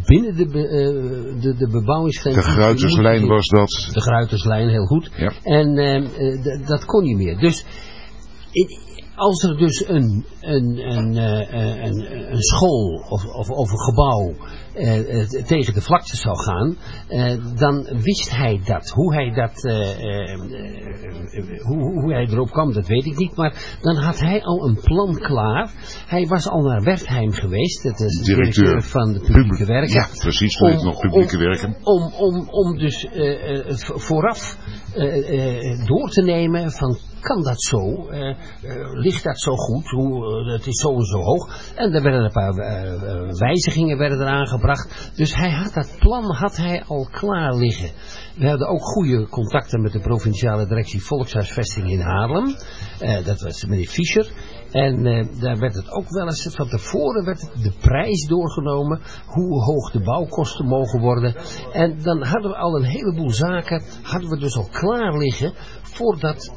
binnen de, be, eh, de, de bebouwingsgrenzen... De Gruiterslijn was dat. De Gruiterslijn, heel goed. Ja. En ehm, eh, dat kon niet meer. Dus als er dus een, een, een, eh, een, een school of, of, of een gebouw eh, tegen de vlakte zou gaan, eh, dan wist hij dat. Hoe hij, dat hoe, hoe hij erop kwam, dat weet ik niet. Maar dan had hij al een plan klaar. Hij was al naar Wertheim geweest. Dat is de Directeur. van de publieke werken. Ja, precies, toen het Om- nog publieke om- werken. Om, om, om dus vooraf door te nemen van kan dat zo? Ligt dat zo goed? Hoe, eh, het is zo en zo hoog. En er werden een paar wijzigingen werden eraan Dus hij had dat plan had hij al klaar liggen. We hadden ook goede contacten met de provinciale directie Volkshuisvesting in Haarlem. Eh, dat was meneer Fischer. En eh, daar werd het ook wel eens, van tevoren werd de prijs doorgenomen, hoe hoog de bouwkosten mogen worden. En dan hadden we al een heleboel zaken, hadden we dus al klaar liggen, voordat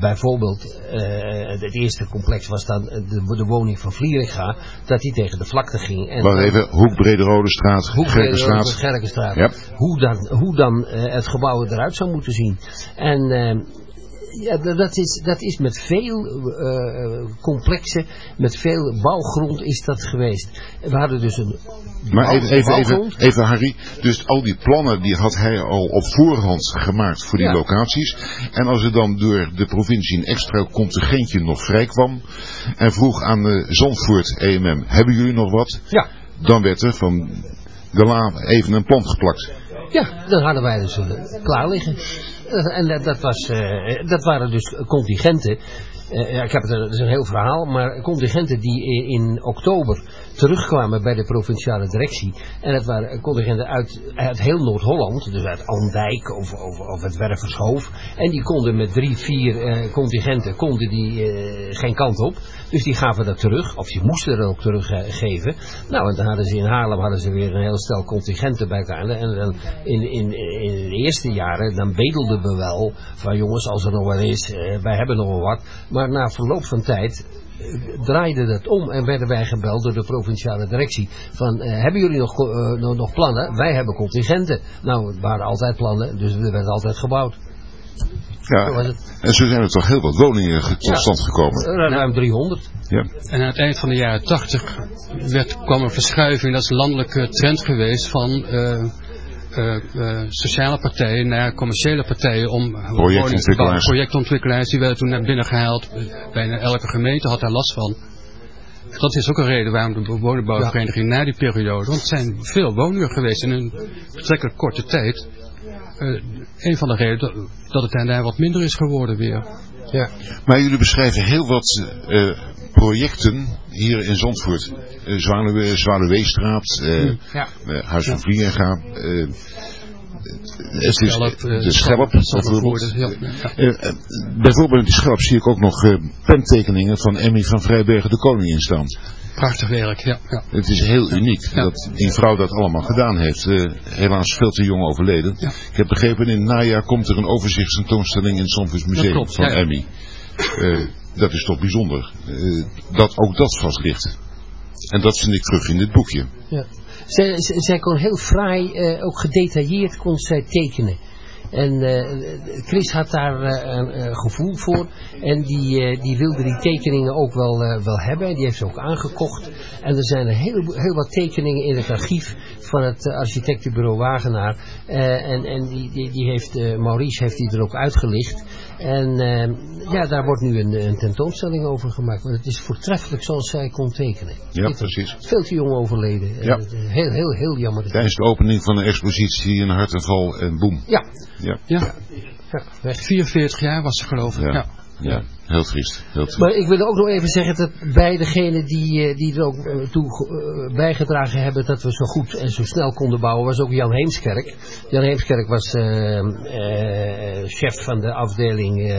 bijvoorbeeld eh, het eerste complex was dan de, de woning van Vlieringa, dat die tegen de vlakte ging. En Wacht dan- even, Hoek Brederode straat, hoe Gerkenstraat. Gerkenstraat. Ja. Hoe dan, hoe dan eh, het gebouw eruit zou moeten zien. En eh, ja, dat is, dat is met veel eh, complexen, met veel bouwgrond is dat geweest. We hadden dus een Maar bouw- even, even, even, even Harry, dus al die plannen die had hij al op voorhand gemaakt voor die Ja. locaties. En als er dan door de provincie een extra contingentje nog vrij kwam en vroeg aan de Zandvoort EMM, hebben jullie nog wat? Ja. Dan werd er van de laan even een plant geplakt. Ja, dan hadden wij dus eh, klaar liggen. Eh, en dat, dat, was, eh, dat waren dus contingenten. Eh, ja, ik heb het, dat is een heel verhaal, maar contingenten die in oktober terugkwamen bij de provinciale directie. En dat waren contingenten uit, uit heel Noord-Holland, dus uit Andijk of, het Wervershoofd. En die konden met drie, vier eh, contingenten konden die, eh, geen kant op. Dus die gaven dat terug, of die moesten er ook teruggeven. Nou, en dan hadden ze in Haarlem hadden ze weer een heel stel contingenten bij elkaar. En dan in, in, in de eerste jaren, dan bedelden we wel van jongens, als er nog wat is, wij hebben nog wel wat. Maar na verloop van tijd eh, draaide dat om en werden wij gebeld door de provinciale directie van eh, hebben jullie nog, eh, nog, nog plannen? Wij hebben contingenten. Nou, het waren altijd plannen, dus er werd altijd gebouwd. Ja, Zo en zo zijn er toch heel wat woningen ge- tot Ja. stand gekomen. Eh, Ruim 300. Ja. En aan het eind van de jaren 80 werd, kwam een verschuiving, dat is een landelijke trend geweest van sociale partijen naar commerciële partijen om woningen te bouwen. Projectontwikkelaars. Die werden toen naar binnen gehaald. Bijna elke gemeente had daar last van. Dat is ook een reden waarom de woningbouwvereniging na die periode, want er zijn veel woningen geweest in een betrekkelijk korte tijd. Eh, een van de redenen dat, het daarna wat minder is geworden weer. Ja. Maar jullie beschrijven heel wat eh, projecten hier in Zandvoort. Uh, Zwaluwe, Zwaluweestraat, eh, Ja. eh, Huis van Vlieringa. eh, het is eh, de schelp, bijvoorbeeld. Eh, eh, bijvoorbeeld in die schelp zie ik ook nog eh, pentekeningen van Emmy van Vrijbergen de Koning in staan. Prachtig werk, ja. ja. Het is heel uniek dat die vrouw dat allemaal gedaan heeft. Eh, helaas veel te jong overleden. Ik heb begrepen, in het najaar komt er een overzichtstentoonstelling in het Zandvoorts Museum van. Emmy. Eh, dat is toch bijzonder. Eh, dat ook dat vast ligt. En dat vind ik terug in dit boekje. Ja. Zij, zij kon heel fraai, eh, ook gedetailleerd kon zij tekenen. En Chris had daar een gevoel voor. En die, die wilde die tekeningen ook wel, wel hebben. En die heeft ze ook aangekocht. En er zijn heel, heel wat tekeningen in het archief van het architectenbureau Wagenaar. En en die, die, die heeft, Maurice heeft die er ook uitgelicht. En eh, ja, daar wordt nu een, een tentoonstelling over gemaakt. Want het is voortreffelijk zoals zij kon tekenen. Ja, precies. Veel te jong overleden. Ja. Eh, Heel, heel, heel jammer. Tijdens de opening van de expositie in Hartenval en boem. Ja. Ja. Ja. Ja, weg. 44 jaar was ze geloof ik. Ja. Ja. Heel triest. Heel triest. Maar ik wil ook nog even zeggen dat bij degenen die, eh, die er ook eh, toe eh, bijgedragen hebben dat we zo goed en zo snel konden bouwen, was ook Jan Heemskerk. Jan Heemskerk was chef van de afdeling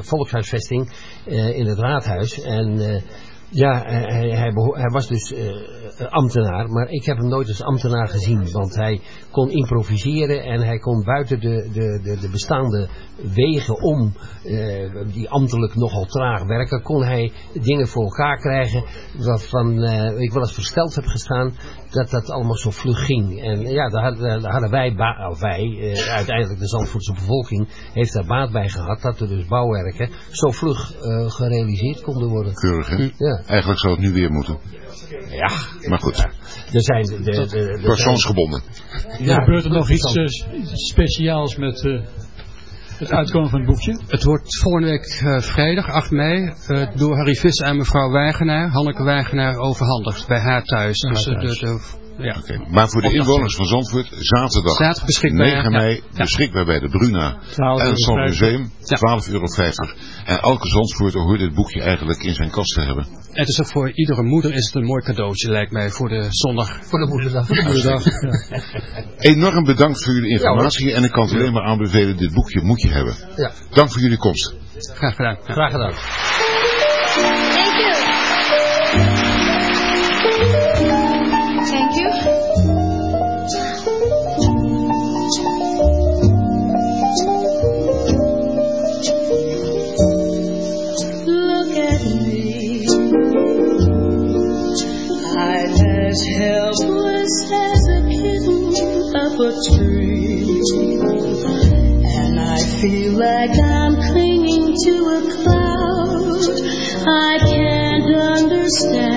volkshuisvesting eh, in het raadhuis. En eh, ja, hij, hij, was dus eh, ambtenaar, maar ik heb hem nooit als ambtenaar gezien. Want hij kon improviseren en hij kon buiten de, de, de, de bestaande wegen om, eh, die ambtelijk nogal traag werken, kon hij dingen voor elkaar krijgen waarvan eh, ik wel eens versteld heb gestaan dat dat allemaal zo vlug ging. En ja, daar, hadden- daar hadden wij, of wij uiteindelijk de Zandvoortse bevolking, heeft daar baat bij gehad dat er dus bouwwerken zo vlug gerealiseerd konden worden. Keurig, hè? Ja. Eigenlijk zou het nu weer moeten. Ja. Maar goed. Er zijn de, de, de, de- Persoonsgebonden. Ja, gebeurt er nog iets eh, speciaals met eh, het uitkomen van het boekje? Het wordt volgende week eh, vrijdag, 8 mei, eh, door Harry Visser en mevrouw Wagenaar, Hanneke Wagenaar, overhandigd bij haar thuis. Bij haar Dus, thuis. de- de- ja. Maar voor de inwoners van Zandvoort, zaterdag, Zaterdag beschikbaar, 9 ja. mei, Ja. beschikbaar bij de Bruna 12,50 en het Zandmuseum, Ja. 12,50 euro. En elke Zandvoorter hoort dit boekje eigenlijk in zijn kast te hebben. Het is ook voor iedere moeder is het een mooi cadeautje, lijkt mij, voor de zondag. Voor de moederdag. Voor de moederdag. Ja. Enorm bedankt voor jullie informatie en ik kan het alleen maar aanbevelen, dit boekje moet je hebben. Ja. Dank voor jullie komst. Graag gedaan. Graag gedaan. Thank kitten a tree. And I feel like I'm clinging to a cloud. I can't understand.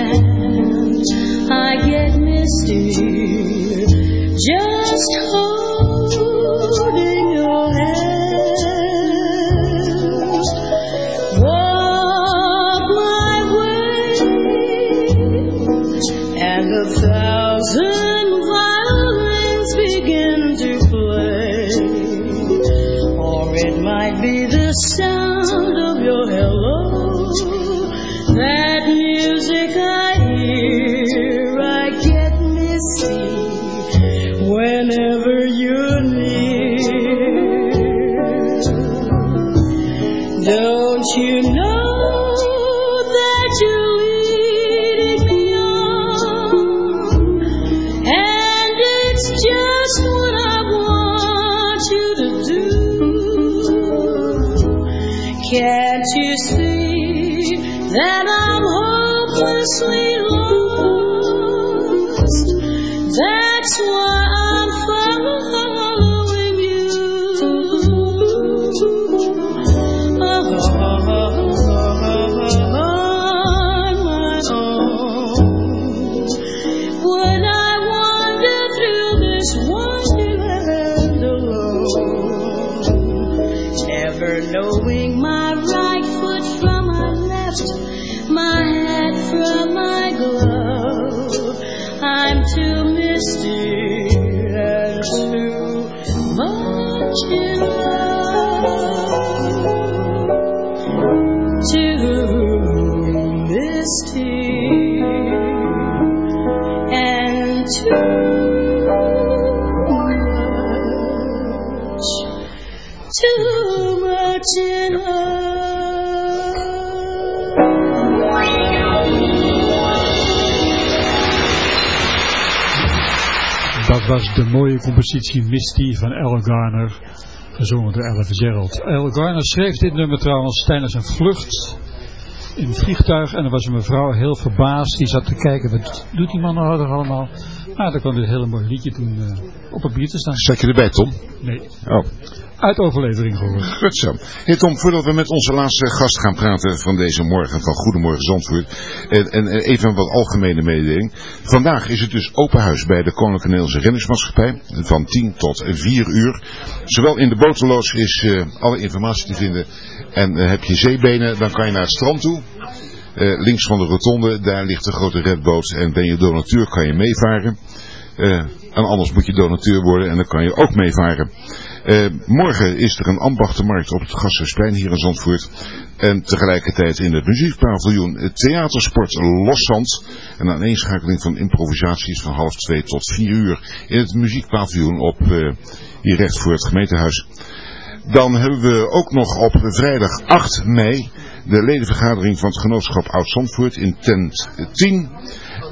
was de mooie compositie Misty van Al Garner, gezongen door Ella Gerald. Al Garner schreef dit nummer trouwens tijdens een vlucht in het vliegtuig en er was een mevrouw heel verbaasd, die zat te kijken, wat doet die man nou toch allemaal? Maar dan kwam dit hele mooie liedje toen uh, op papier te staan. Zat je erbij, Tom? Nee. Oh. Uit overlevering gehoord. Goed zo. Hey Tom, voordat we met onze laatste gast gaan praten van deze morgen, van Goedemorgen Zandvoort, en, en even een wat algemene mededeling. Vandaag is het dus open huis bij de Koninklijke Nederlandse Reddingsmaatschappij, van 10 tot 4 uur. Zowel in de boterloos is uh, alle informatie te vinden, en uh, heb je zeebenen, dan kan je naar het strand toe. Uh, links van de rotonde, daar ligt de grote redboot en ben je donateur kan je meevaren. Uh, en anders moet je donateur worden en dan kan je ook meevaren. Uh, morgen is er een ambachtenmarkt op het Gasthuisplein hier in Zandvoort. En tegelijkertijd in het muziekpaviljoen het theatersport Loszand. Een aaneenschakeling van improvisaties van half twee tot vier uur in het muziekpaviljoen op uh, hier recht voor het gemeentehuis. Dan hebben we ook nog op vrijdag 8 mei de ledenvergadering van het genootschap Oud-Zandvoort in tent 10.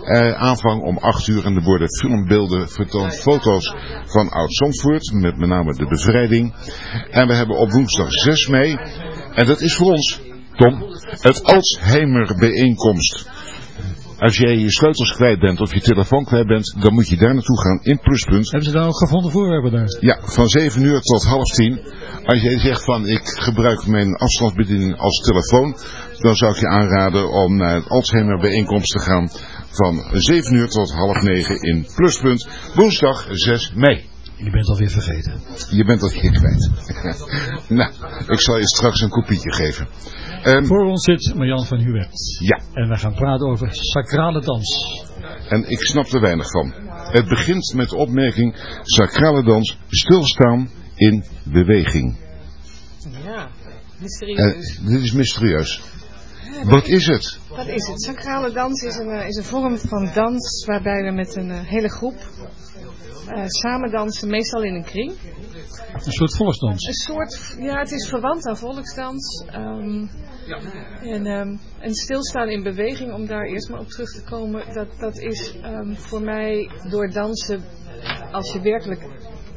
Uh, aanvang om 8 uur en er worden filmbeelden vertoond, foto's van Oud-Zandvoort, met met name de bevrijding. En we hebben op woensdag 6 mei, en dat is voor ons, Tom, het Alzheimer bijeenkomst. Als jij je sleutels kwijt bent of je telefoon kwijt bent, dan moet je daar naartoe gaan in Pluspunt. Hebben ze daar ook gevonden voorwerpen daar? Ja, van 7 uur tot half 10. Als jij zegt van ik gebruik mijn afstandsbediening als telefoon, dan zou ik je aanraden om naar het Alzheimer bijeenkomst te gaan van 7 uur tot half 9 in Pluspunt, woensdag 6 mei. Je bent alweer vergeten. Je bent alweer kwijt. nou, ik zal je straks een kopietje geven. Um, Voor ons zit Marjan van Huwert. Ja. En we gaan praten over sacrale dans. En ik snap er weinig van. Het begint met de opmerking, sacrale dans, stilstaan in beweging. Ja, mysterieus. Uh, dit is mysterieus. Wat is het? Wat is het? Sacrale dans is een, is een vorm van dans waarbij we met een uh, hele groep uh, samen dansen, meestal in een kring. Een soort volksdans? Een soort, ja, het is verwant aan volksdans. Um, en, um, en stilstaan in beweging, om daar eerst maar op terug te komen, dat, dat is um, voor mij door dansen, als je werkelijk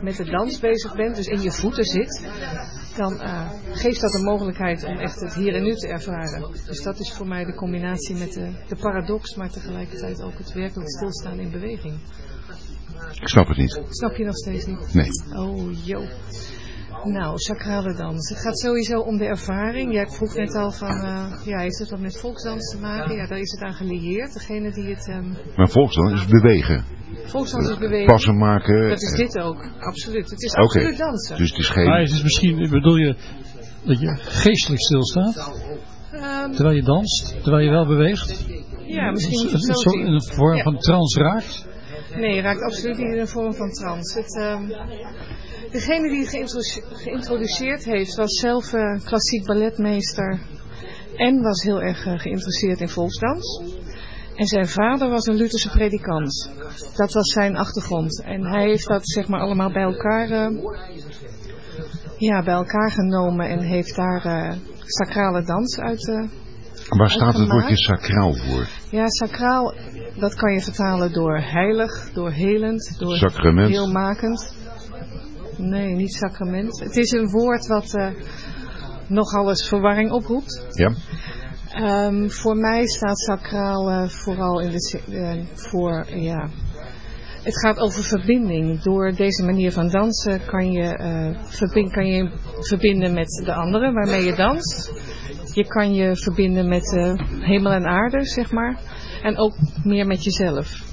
met de dans bezig bent, dus in je voeten zit, dan uh, geeft dat een mogelijkheid om echt het hier en nu te ervaren. Dus dat is voor mij de combinatie met de, de paradox, maar tegelijkertijd ook het werkelijk stilstaan in beweging. Ik snap het niet. Snap je nog steeds niet? Nee. Oh, joh. Nou, sacrale dans. Het gaat sowieso om de ervaring. Jij vroeg net al van, uh, ja, heeft het wat met volksdans te maken? Ja, daar is het aan gelieerd. Degene die het... Um... Maar volksdans is bewegen. Volksdans is bewegen. Passen maken. Dat is dit ook, absoluut. Het is absoluut okay. dansen. Dus het is geen... Maar het is misschien, bedoel je, dat je geestelijk stilstaat? Um, terwijl je danst? Terwijl je wel beweegt? Ja, misschien een, een, zo, een vorm ja. van trance raakt? Nee, je raakt absoluut niet in een vorm van trance. Het, um, degene die het geïntroduceerd, heeft was zelf uh, klassiek balletmeester en was heel erg uh, geïnteresseerd in volksdans. En zijn vader was een Lutherse predikant. Dat was zijn achtergrond. En hij heeft dat zeg maar allemaal bij elkaar, uh, ja, bij elkaar genomen en heeft daar sacrale dans uit Waar staat het woordje sacraal voor? Ja, sacraal, dat kan je vertalen door heilig, door helend, door Sacrament. heelmakend. Nee, niet sacrament. Het is een woord wat uh, nogal eens verwarring oproept. Ja. Um, voor mij staat sacraal uh, vooral in de, uh, voor, ja, het gaat over verbinding. Door deze manier van dansen kan je, verbind, kan je verbinden met de anderen waarmee je danst. Je kan je verbinden met hemel en aarde, zeg maar. En ook meer met jezelf.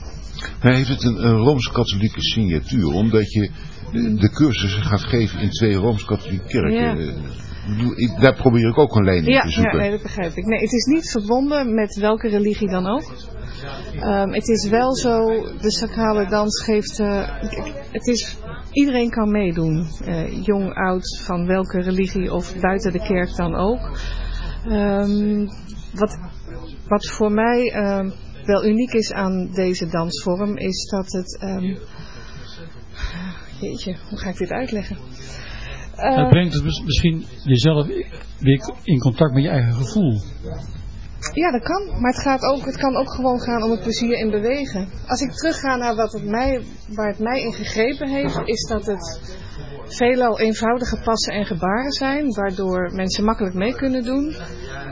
Hij heeft het een, een Rooms-Katholieke signatuur, omdat je de, de cursussen gaat geven in twee Rooms-Katholieke kerken. Ja. Daar probeer ik ook een in ja, te zoeken. Ja, nee, dat begrijp ik. Nee, het is niet verbonden met welke religie dan ook. Um, het is wel zo, de sacrale dans geeft, uh, het is, iedereen kan meedoen. Uh, jong, oud, van welke religie of buiten de kerk dan ook. Um, wat, wat voor mij um, wel uniek is aan deze dansvorm is dat het... Um, jeetje, hoe ga ik dit uitleggen? Uh, het brengt dus misschien jezelf weer in contact met je eigen gevoel. Ja, dat kan. Maar het, gaat ook, het kan ook gewoon gaan om het plezier in bewegen. Als ik terugga naar wat het mij, waar het mij in gegrepen heeft, is dat het veelal eenvoudige passen en gebaren zijn, waardoor mensen makkelijk mee kunnen doen.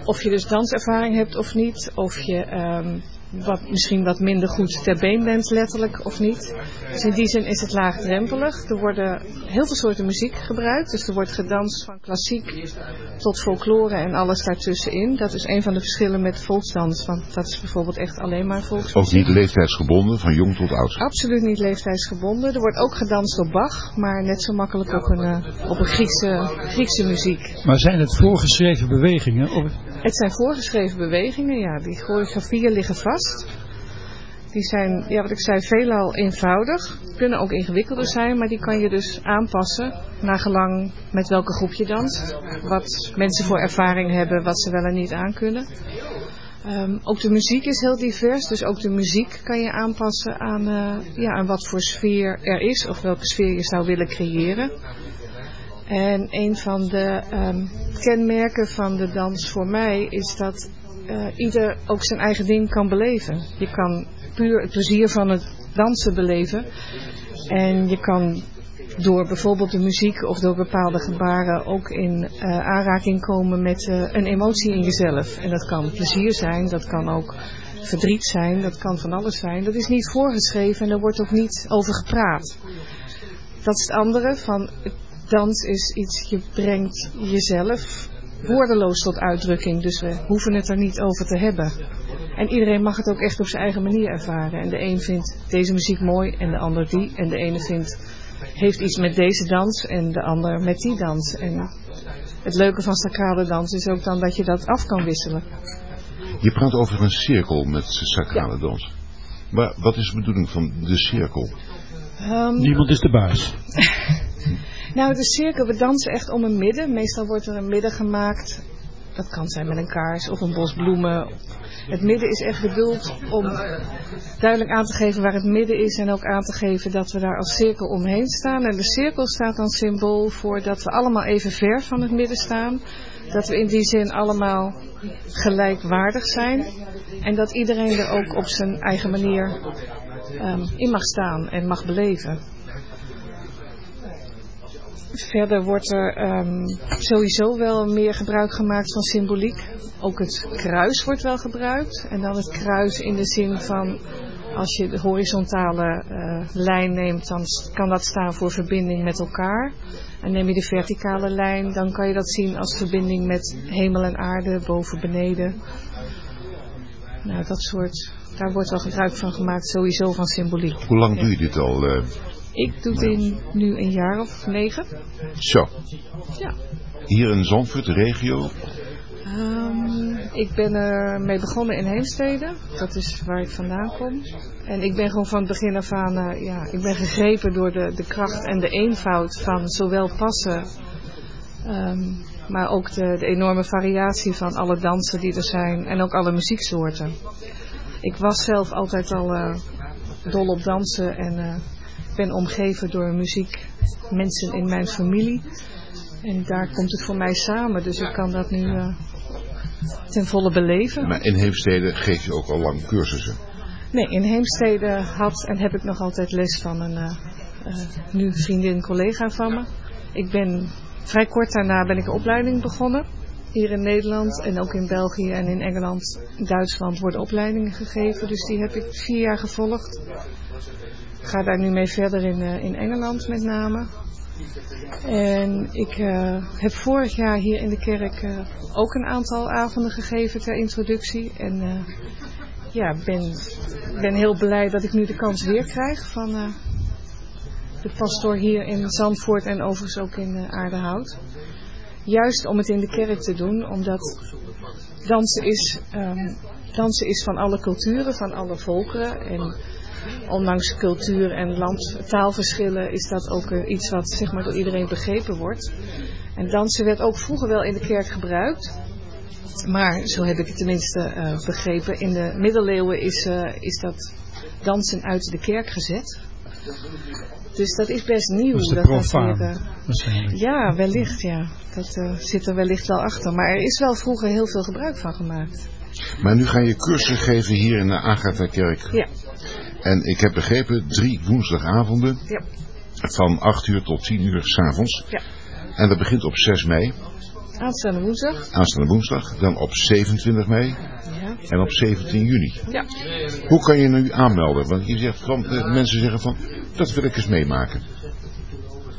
Of je dus danservaring hebt of niet, of je ehm, wat, misschien wat minder goed ter been bent, letterlijk of niet. Dus in die zin is het laagdrempelig. Er worden heel veel soorten muziek gebruikt. Dus er wordt gedanst van klassiek tot folklore en alles daartussenin. Dat is een van de verschillen met volksdans, want dat is bijvoorbeeld echt alleen maar volksmuziek. Ook niet leeftijdsgebonden, van jong tot oud. Absoluut niet leeftijdsgebonden. Er wordt ook gedanst op Bach, maar net zo makkelijk op een, uh, op een Griekse, Griekse muziek. Maar zijn het voorgeschreven bewegingen? Of... Het zijn voorgeschreven bewegingen, ja. Die choreografieën liggen vast. Die zijn, ja, wat ik zei, veelal eenvoudig. Kunnen ook ingewikkelder zijn, maar die kan je dus aanpassen naar gelang met welke groep je danst. Wat mensen voor ervaring hebben, wat ze wel en niet aankunnen. Um, ook de muziek is heel divers, dus ook de muziek kan je aanpassen aan, uh, ja, aan wat voor sfeer er is of welke sfeer je zou willen creëren. En een van de um, kenmerken van de dans voor mij is dat uh, ieder ook zijn eigen ding kan beleven. Je kan puur het plezier van het dansen beleven. En je kan door bijvoorbeeld de muziek of door bepaalde gebaren ook in uh, aanraking komen met uh, een emotie in jezelf. En dat kan plezier zijn, dat kan ook verdriet zijn, dat kan van alles zijn. Dat is niet voorgeschreven en er wordt ook niet over gepraat. Dat is het andere van dans is iets, je brengt jezelf woordeloos tot uitdrukking. Dus we hoeven het er niet over te hebben. En iedereen mag het ook echt op zijn eigen manier ervaren. En de een vindt deze muziek mooi en de ander die. En de ene vindt, heeft iets met deze dans en de ander met die dans. En het leuke van sacrale dans is ook dan dat je dat af kan wisselen. Je praat over een cirkel met sacrale ja. dans. Maar wat is de bedoeling van de cirkel? Um, Niemand is de baas. Nou, de cirkel, we dansen echt om een midden. Meestal wordt er een midden gemaakt. Dat kan zijn met een kaars of een bos bloemen. Het midden is echt bedoeld om duidelijk aan te geven waar het midden is. En ook aan te geven dat we daar als cirkel omheen staan. En de cirkel staat dan symbool voor dat we allemaal even ver van het midden staan. Dat we in die zin allemaal gelijkwaardig zijn. En dat iedereen er ook op zijn eigen manier um, in mag staan en mag beleven. Verder wordt er um, sowieso wel meer gebruik gemaakt van symboliek. Ook het kruis wordt wel gebruikt. En dan het kruis in de zin van als je de horizontale uh, lijn neemt, dan kan dat staan voor verbinding met elkaar. En neem je de verticale lijn, dan kan je dat zien als verbinding met hemel en aarde, boven, beneden. Nou, dat soort, daar wordt wel gebruik van gemaakt, sowieso van symboliek. Hoe lang ja. doe je dit al? Uh... Ik doe het nu een jaar of negen. Zo. Ja. Hier in Zandvoort, de regio? Um, ik ben er mee begonnen in Heemstede. Dat is waar ik vandaan kom. En ik ben gewoon van het begin af aan, uh, ja, ik ben gegrepen door de, de kracht en de eenvoud van zowel passen, um, maar ook de, de enorme variatie van alle dansen die er zijn en ook alle muzieksoorten. Ik was zelf altijd al uh, dol op dansen en uh, ben omgeven door muziek, mensen in mijn familie. En daar komt het voor mij samen, dus ik kan dat nu uh, ten volle beleven. Maar in Heemstede geef je ook al lang cursussen? Nee, in Heemstede had en heb ik nog altijd les van een uh, uh, nu vriendin, collega van me. Ik ben vrij kort daarna ben ik een opleiding begonnen. Hier in Nederland en ook in België en in Engeland, Duitsland worden opleidingen gegeven. Dus die heb ik vier jaar gevolgd. Ga daar nu mee verder in, uh, in Engeland met name. En ik uh, heb vorig jaar hier in de kerk uh, ook een aantal avonden gegeven ter introductie. En uh, ja, ben, ben heel blij dat ik nu de kans weer krijg van de pastoor hier in Zandvoort en overigens ook in Aardehout. Juist om het in de kerk te doen, omdat dansen is, um, dansen is van alle culturen, van alle volkeren. En ondanks cultuur en land, taalverschillen is dat ook uh, iets wat zeg maar, door iedereen begrepen wordt. En dansen werd ook vroeger wel in de kerk gebruikt. Maar, zo heb ik het tenminste uh, begrepen, in de middeleeuwen is, uh, is dat dansen uit de kerk gezet. Dus dat is best nieuw. Dus dat profaan, weer, ja, wellicht, ja. Dat zit er wellicht wel achter. Maar er is wel vroeger heel veel gebruik van gemaakt. Maar nu ga je cursussen geven hier in de Agatha-kerk. Ja. En ik heb begrepen, drie woensdagavonden. Ja. Van 8 uur tot 10 uur s'avonds. Ja. En dat begint op 6 mei, Aanstaande woensdag. aanstaande woensdag. Dan op 27 mei Ja. en op 17 juni. Ja. Hoe kan je nu aanmelden? Want je zegt, van, eh, mensen zeggen van, dat wil ik eens meemaken.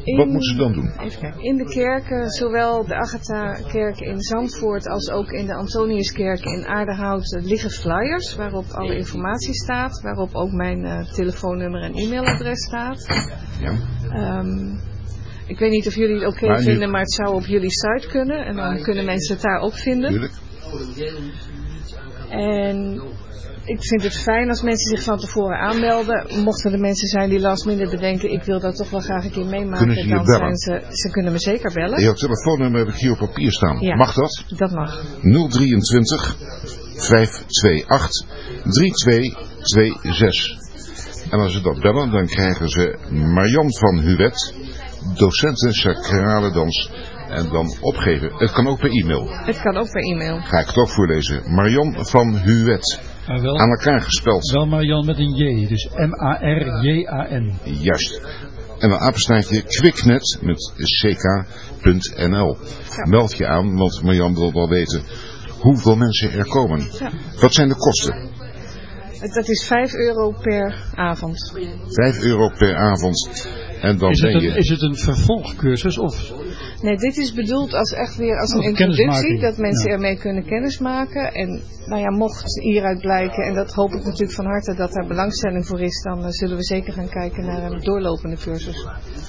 In- Wat moeten ze dan doen? Even kijken. In de kerken, zowel de Agatha-kerk in Zandvoort als ook in de Antoniuskerk in Aardehout, eh, liggen flyers waarop alle informatie staat. Waarop ook mijn eh, telefoonnummer en e-mailadres staat. Ja. Ehm, ik weet niet of jullie het oké nu- vinden, maar het zou op jullie site kunnen. En dan kunnen mensen het daar ook vinden. Tuurlijk. En ik vind het fijn als mensen zich van tevoren aanmelden. Mochten er mensen zijn die last minute bedenken, ik wil dat toch wel graag een keer meemaken. Kunnen ze je dan bellen? zijn ze, ze kunnen me zeker bellen. Jouw telefoonnummer heb ik hier op papier staan. Ja. Mag dat? Dat mag. 023 528 3226. En als ze dat bellen, dan krijgen ze Marian van Huwet, docenten sacrale dans. En dan opgeven. Het kan ook per e-mail. Het kan ook per e-mail. Ga ik het ook voorlezen. Marian van Huwet. Maar wel, Aan elkaar gespeld. wel Marian met een J, dus M-A-R-J-A-N. Juist. En dan apenstaartje quicknet met ck.nl. Meld je aan, want Marjan wil wel weten hoeveel mensen er komen. Ja. Wat zijn de kosten? Dat is 5 euro per avond. 5 euro per avond. En dan Is het, ben een, je... is het een vervolgcursus of Nee, dit is bedoeld als echt weer als een Als introductie. Dat mensen ja. ermee kunnen kennismaken. En nou ja, mocht hieruit blijken, en dat hoop ik natuurlijk van harte dat daar belangstelling voor is, dan eh, zullen we zeker gaan kijken naar een doorlopende cursus.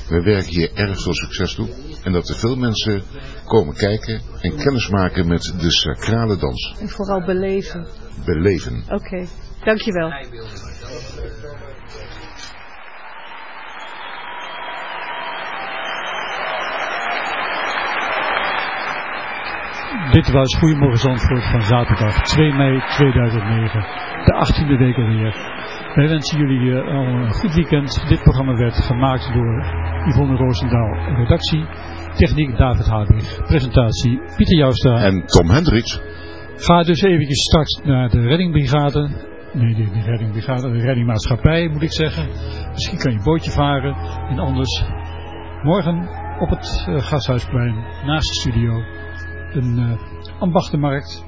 We werken hier erg veel succes toe. En dat er veel mensen komen kijken en kennis maken met de sacrale dans. En vooral beleven. Beleven. Oké, dankjewel. Dit was Goedemorgen Zandvoort van zaterdag 2 mei 2009, de 18e week alweer. Wij wensen jullie eh, al een goed weekend. Dit programma werd gemaakt door Yvonne Roosendaal, redactie, techniek David Hadwig, presentatie Pieter Jouwstra. En Tom Hendricks. Ga dus eventjes straks naar de reddingbrigade. Nee, de, de reddingbrigade, de reddingmaatschappij moet ik zeggen. Misschien kan je bootje varen. En anders morgen op het eh, Gashuisplein naast de studio een eh ambachtenmarkt